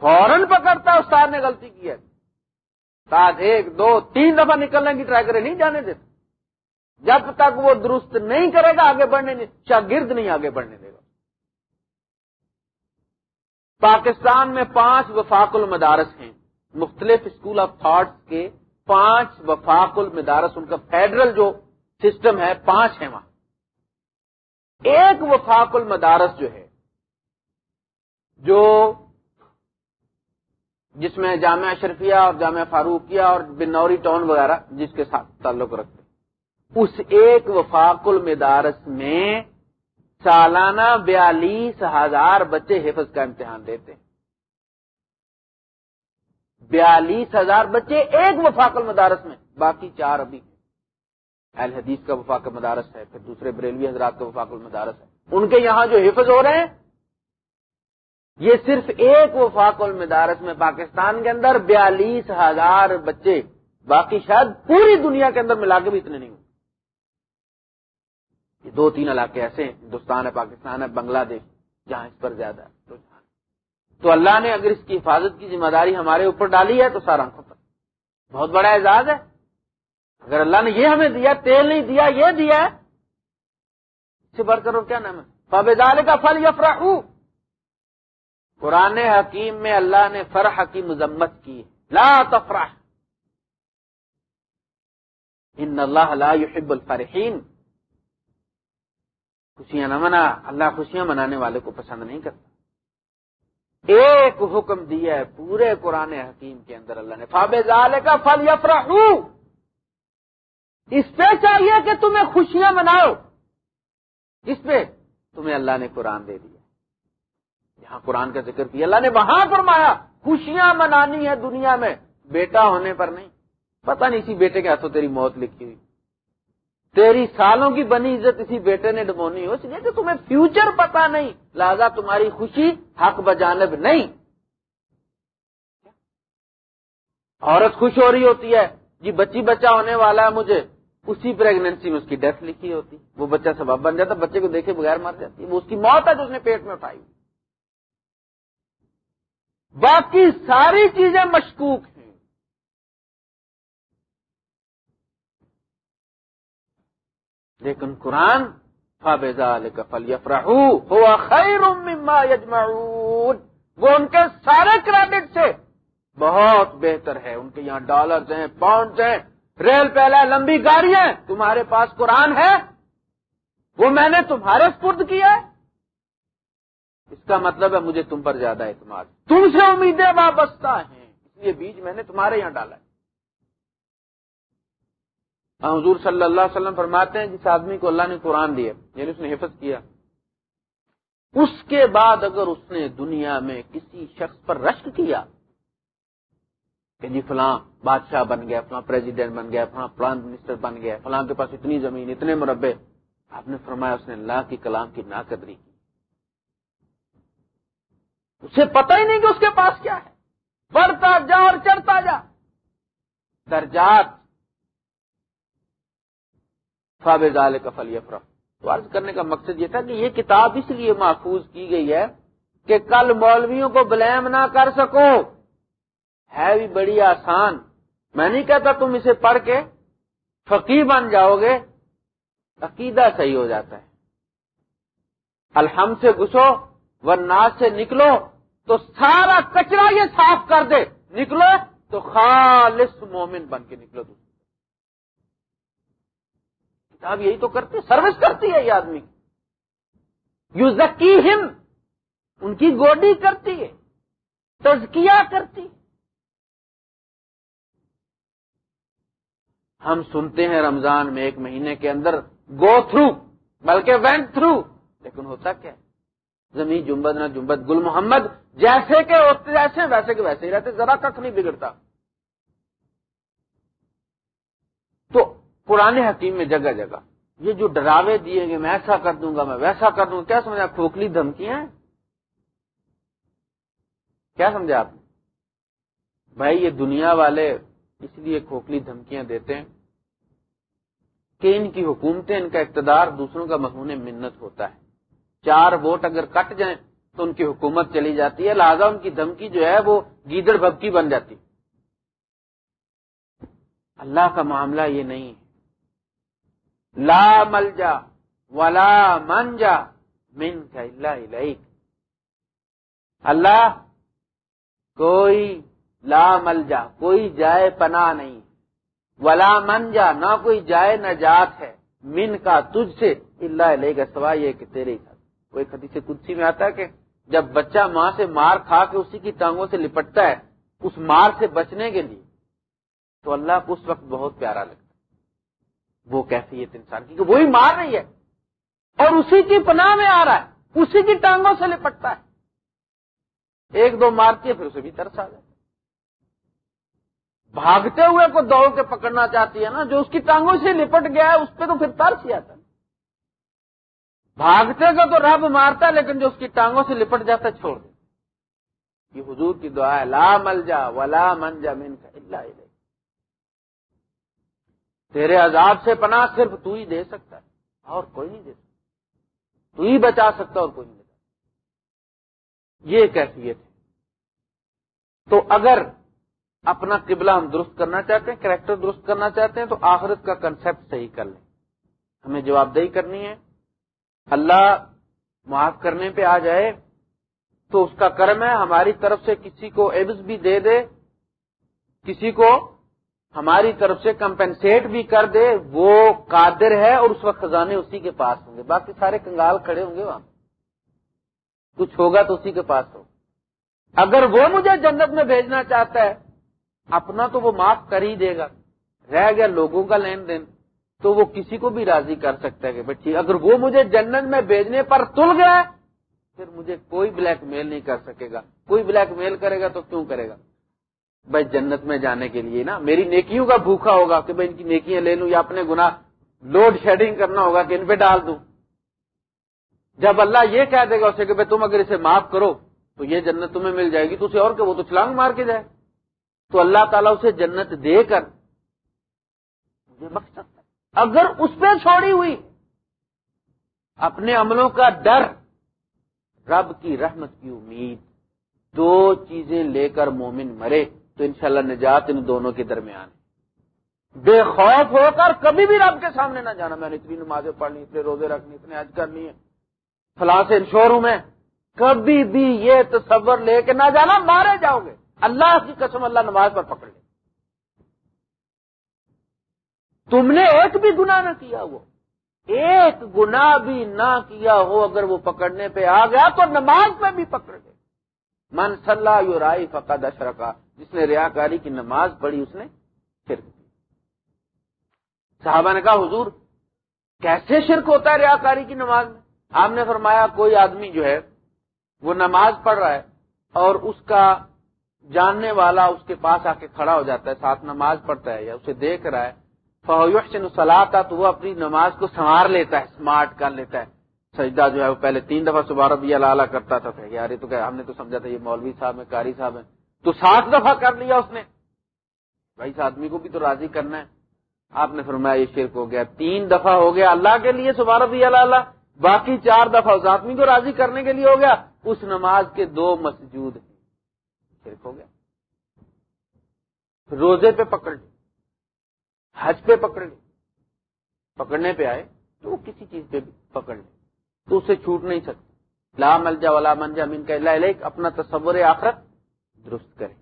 فوراً پکڑتا، استاد نے غلطی کی ہے۔ استاد ایک، دو، تین دفعہ نکلنے کی ٹرائی کرے، نہیں جانے دیتے جب تک وہ درست نہیں کرے گا، آگے بڑھنے نہیں، شاگرد نہیں آگے بڑھنے دے گا۔ پاکستان میں پانچ وفاق المدارس ہیں۔ مختلف اسکول آف تھاٹس کے پانچ وفاق المدارس، ان کا فیڈرل جو سسٹم ہے، پانچ ہیں وہاں۔ ایک وفاق المدارس جو ہے، جو جس میں جامعہ اشرفیہ اور جامعہ فاروقیہ اور بنوری ٹاؤن وغیرہ جس کے ساتھ تعلق رکھتے اس ایک وفاق المدارس میں سالانہ بیالیس ہزار بچے حفظ کا امتحان دیتے ہیں۔ بیالیس ہزار بچے ایک وفاق المدارس میں، باقی چار ابھی۔ اہل حدیث کا وفاق مدارس ہے، پھر دوسرے بریلوی حضرات کا وفاق المدارس ہے۔ ان کے یہاں جو حفظ ہو رہے ہیں یہ صرف ایک وفاق المدارس میں پاکستان کے اندر بیالیس ہزار بچے، باقی شاید پوری دنیا کے اندر ملا کے بھی اتنے نہیں ہوں۔ یہ دو تین علاقے ایسے ہیں، ہندوستان ہے، پاکستان ہے، بنگلہ دیش، جہاں اس پر زیادہ ہے۔ تو اللہ نے اگر اس کی حفاظت کی ذمہ داری ہمارے اوپر ڈالی ہے تو سارا آنکھوں پر۔ بہت بڑا اعزاز ہے۔ اگر اللہ نے یہ ہمیں دیا، تیل نہیں دیا، یہ دیا ہے، اس سے بڑھ کر کیا نام ہے؟ فبال کا پھل یفرا قرآن حکیم میں اللہ نے فرح کی مذمت کی۔ لا تفرح۔ ان اللہ لا يحب الفرحین۔ خوشیاں نہ منا۔ اللہ خوشیاں منانے والے کو پسند نہیں کرتا۔ ایک حکم دیا ہے پورے قرآن حکیم کے اندر اللہ نے۔ فاب کا پھل یفرا اس پہ چاہیے کہ تمہیں خوشیاں مناؤ۔ اس پہ تمہیں اللہ نے قرآن دے دیا۔ یہاں قرآن کا ذکر کیا۔ اللہ نے وہاں فرمایا، خوشیاں منانی ہے دنیا میں۔ بیٹا ہونے پر نہیں۔ پتہ نہیں اسی بیٹے کے ہاتھوں تیری موت لکھی ہوئی۔ تیری سالوں کی بنی عزت اسی بیٹے نے ڈبونی ہو اس لیے کہ تمہیں فیوچر پتا نہیں۔ لہذا تمہاری خوشی حق بجانب نہیں۔ عورت خوش ہو رہی ہوتی ہے۔ جی بچی بچہ ہونے والا ہے مجھے۔ اسی پریگنینسی میں اس کی ڈیتھ لکھی ہوتی۔ وہ بچہ سبب بن جاتا، بچے کو دیکھے بغیر مر جاتی وہ اس کی موت ہے جو اس نے پیٹ میں اٹھائی۔ باقی ساری چیزیں مشکوک ہیں۔ لیکن قرآن فل یفراہ خیر یجمعون وہ ان کے سارے کریڈٹ سے بہت بہتر ہے۔ ان کے یہاں ڈالرز ہیں، پاؤنڈز ہیں۔ ریل پہلا لمبی گاڑیاں تمہارے پاس قرآن ہے۔ وہ میں نے تمہارے سپرد کیا ہے۔ اس کا مطلب ہے مجھے تم پر زیادہ اعتماد۔ تم سے امیدیں وابستہ ہیں۔ اس لیے بیج میں نے تمہارے یہاں ڈالا ہے۔ حضور صلی اللہ علیہ وسلم فرماتے ہیں، جس آدمی کو اللہ نے قرآن دیا یعنی اس نے حفظ کیا، اس کے بعد اگر اس نے دنیا میں کسی شخص پر رشک کیا، کہ جی فلاں بادشاہ بن گیا، فلاں پریزیڈنٹ بن گیا، فلاں پرائم منسٹر بن گیا، فلاں کے پاس اتنی زمین، اتنے مربع، آپ نے فرمایا اس نے اللہ کی کلام کی ناقدری کی۔ اسے پتہ ہی نہیں کہ اس کے پاس کیا ہے۔ بڑھتا جا اور چڑھتا جا۔ درجات۔ فابال کفل یفرف تو عرض کرنے کا مقصد یہ تھا کہ یہ کتاب اس لیے محفوظ کی گئی ہے کہ کل مولویوں کو بلیم نہ کر سکو۔ ہے بھی بڑی آسان۔ میں نہیں کہتا تم اسے پڑھ کے فقیر بن جاؤ گے۔ عقیدہ صحیح ہو جاتا ہے۔ الحم سے گھسو ورناس سے نکلو۔ تو سارا کچرا یہ صاف کر دے۔ نکلو، تو خالص مومن بن کے نکلو تو۔ کتاب یہی تو کرتی سروس کرتی ہے یہ آدمی۔ یو زکی ہم ان کی گوڈی کرتی ہے، تزکیہ کرتی۔ ہم سنتے ہیں رمضان میں ایک مہینے کے اندر گو تھرو، بلکہ وینٹ تھرو، لیکن ہوتا کیا؟ زمین جمبد نہ جمبد گل محمد جیسے کہ ہوتے جیسے، ویسے کہ ویسے ہی رہتے، ذرا کخ نہیں بگڑتا۔ تو پرانے حکیم میں جگہ جگہ، یہ جو ڈراوے دیے گئے، میں ایسا کر دوں گا، میں ویسا کر دوں گا، کیا سمجھا کھوکھلی دھمکیاں ہیں؟ کیا سمجھا آپ؟ نے بھائی یہ دنیا والے اس لیے کھوکھلی دھمکیاں دیتے ہیں کہ ان کی حکومتیں، ان کا اقتدار دوسروں کا مہون منت ہوتا ہے۔ چار ووٹ اگر کٹ جائیں تو ان کی حکومت چلی جاتی ہے، لہذا ان کی دھمکی جو ہے وہ گیدڑ بھبکی بن جاتی۔ اللہ کا معاملہ یہ نہیں ہے۔ لا مل جا ولا من جا من کا اللہ اللہ کوئی لا مل جا کوئی جائے پناہ نہیں۔ ولا من جا نہ کوئی جائے نجات ہے۔ من کا تجھ سے اللہ لے گا سوائے یہ کہ تیرے گھر کوئی خدی سے کچھ میں آتا ہے کہ جب بچہ ماں سے مار کھا کے اسی کی ٹانگوں سے لپٹتا ہے، اس مار سے بچنے کے لیے، تو اللہ کو اس وقت بہت پیارا لگتا ہے۔ وہ کیفیت انسان کی، کہ وہی مار رہی ہے۔ اور اسی کی پناہ میں آ رہا ہے، اسی کی ٹانگوں سے لپٹتا ہے۔ ایک دو مارتی ہے، پھر اسے بھی ترس آ جائے بھاگتے ہوئے کو دوڑ کے پکڑنا چاہتی ہے نا، جو اس کی ٹانگوں سے لپٹ گیا ہے، اس پہ تو پھر ترس ہی آتا ہے۔ بھاگتے کا تو رب مارتا لیکن جو اس کی ٹانگوں سے لپٹ جاتا چھوڑ دے یہ حضور کی دعا ہے، لا مل جا ولا من جا من کا اللہ تیرے عذاب سے پناہ صرف تو ہی دے سکتا ہے، اور کوئی نہیں دے سکتا۔ تو ہی بچا سکتا اور کوئی نہیں دے سکتا۔ یہ کیفیت ہے۔ تو اگر اپنا قبلہ ہم درست کرنا چاہتے ہیں، کریکٹر درست کرنا چاہتے ہیں، تو آخرت کا کنسپٹ صحیح کر لیں۔ ہمیں جواب دہی کرنی ہے۔ اللہ معاف کرنے پہ آ جائے تو اس کا کرم ہے ہماری طرف سے کسی کو ایبز بھی دے دے، کسی کو ہماری طرف سے کمپنسیٹ بھی کر دے، وہ قادر ہے اور اس وقت خزانے اسی کے پاس ہوں گے۔ باقی سارے کنگال کھڑے ہوں گے وہاں۔ کچھ ہوگا تو اسی کے پاس ہو اگر وہ مجھے جنت میں بھیجنا چاہتا ہے، اپنا تو وہ معاف کر ہی دے گا۔ رہ گیا لوگوں کا لین دین۔ تو وہ کسی کو بھی راضی کر سکتا ہے کہ بچی اگر وہ مجھے جنت میں بھیجنے پر تل گیا پھر مجھے کوئی بلیک میل نہیں کر سکے گا۔ کوئی بلیک میل کرے گا تو کیوں کرے گا؟ بھائی جنت میں جانے کے لیے نا، میری نیکیوں کا بھوکا ہوگا کہ بھائی ان کی نیکیاں لے لوں یا اپنے گنا لوڈ شیڈنگ کرنا ہوگا کہ ان پہ ڈال دوں۔ جب اللہ یہ کہہ دے گا اسے کہ تم اگر اسے معاف کرو تو یہ جنت تمہیں مل جائے گی، تو اسے اور کہ وہ تو چھلانگ مار کے جائے۔ تو اللہ تعالیٰ اسے جنت دے کر مجھے بخش سکتا اگر اس پہ چھوڑی ہوئی، اپنے عملوں کا ڈر، رب کی رحمت کی امید، دو چیزیں لے کر مومن مرے تو انشاءاللہ نجات ان دونوں کے درمیان بے خوف ہو کر کبھی بھی رب کے سامنے نہ جانا۔ میں نے اتنی نمازیں پڑھنی، اتنے روزے رکھنی اتنے حج کرنی ہے فلاں سے انشور ہوں میں۔ کبھی بھی یہ تصور لے کے نہ جانا، مارے جاؤ گے۔ اللہ کی قسم اللہ نماز پر پکڑ لے۔ تم نے ایک بھی گنا نہ کیا وہ ایک گنا بھی نہ کیا ہو، اگر وہ پکڑنے پہ آ گیا تو نماز پہ بھی پکڑ گئے۔ من صلاح یو رائی فقد اشرکا۔ جس نے ریاکاری کی نماز پڑھی، اس نے شرک کی۔ صحابہ نے کہا، حضور، کیسے شرک ہوتا ہے ریاکاری کی نماز میں؟ آپ نے فرمایا، کوئی آدمی جو ہے، وہ نماز پڑھ رہا ہے اور اس کا جاننے والا اس کے پاس آ کے کھڑا ہو جاتا ہے، ساتھ نماز پڑھتا ہے یا اسے دیکھ رہا ہے فہوش سلاح تھا تو وہ اپنی نماز کو سنوار لیتا ہے اسمارٹ کر لیتا ہے۔ سجدہ جو ہے وہ پہلے تین دفعہ صبح ربی اللہ کرتا تھا یار تو کہ ہم نے تو سمجھا تھا یہ مولوی صاحب ہے کاری صاحب ہیں۔ تو سات دفعہ کر لیا اس نے۔ بھائی اس آدمی کو بھی تو راضی کرنا ہے۔ آپ نے فرمایا یہ شرک ہو گیا۔ تین دفعہ ہو گیا اللہ کے لیے صبح ربی اللہ باقی چار دفعہ اس آدمی کو راضی کرنے کے لیے ہو گیا۔ اس نماز کے دو مسجود ہیں۔ شرک ہو گیا۔ روزے پہ پکڑ حج پہ پکڑ لے۔ پکڑنے پہ آئے تو وہ کسی چیز پہ بھی پکڑ لے۔ تو اسے چھوٹ نہیں سکتی لا مل جا ولا من جا من کا اپنا تصور آخرت درست کرے۔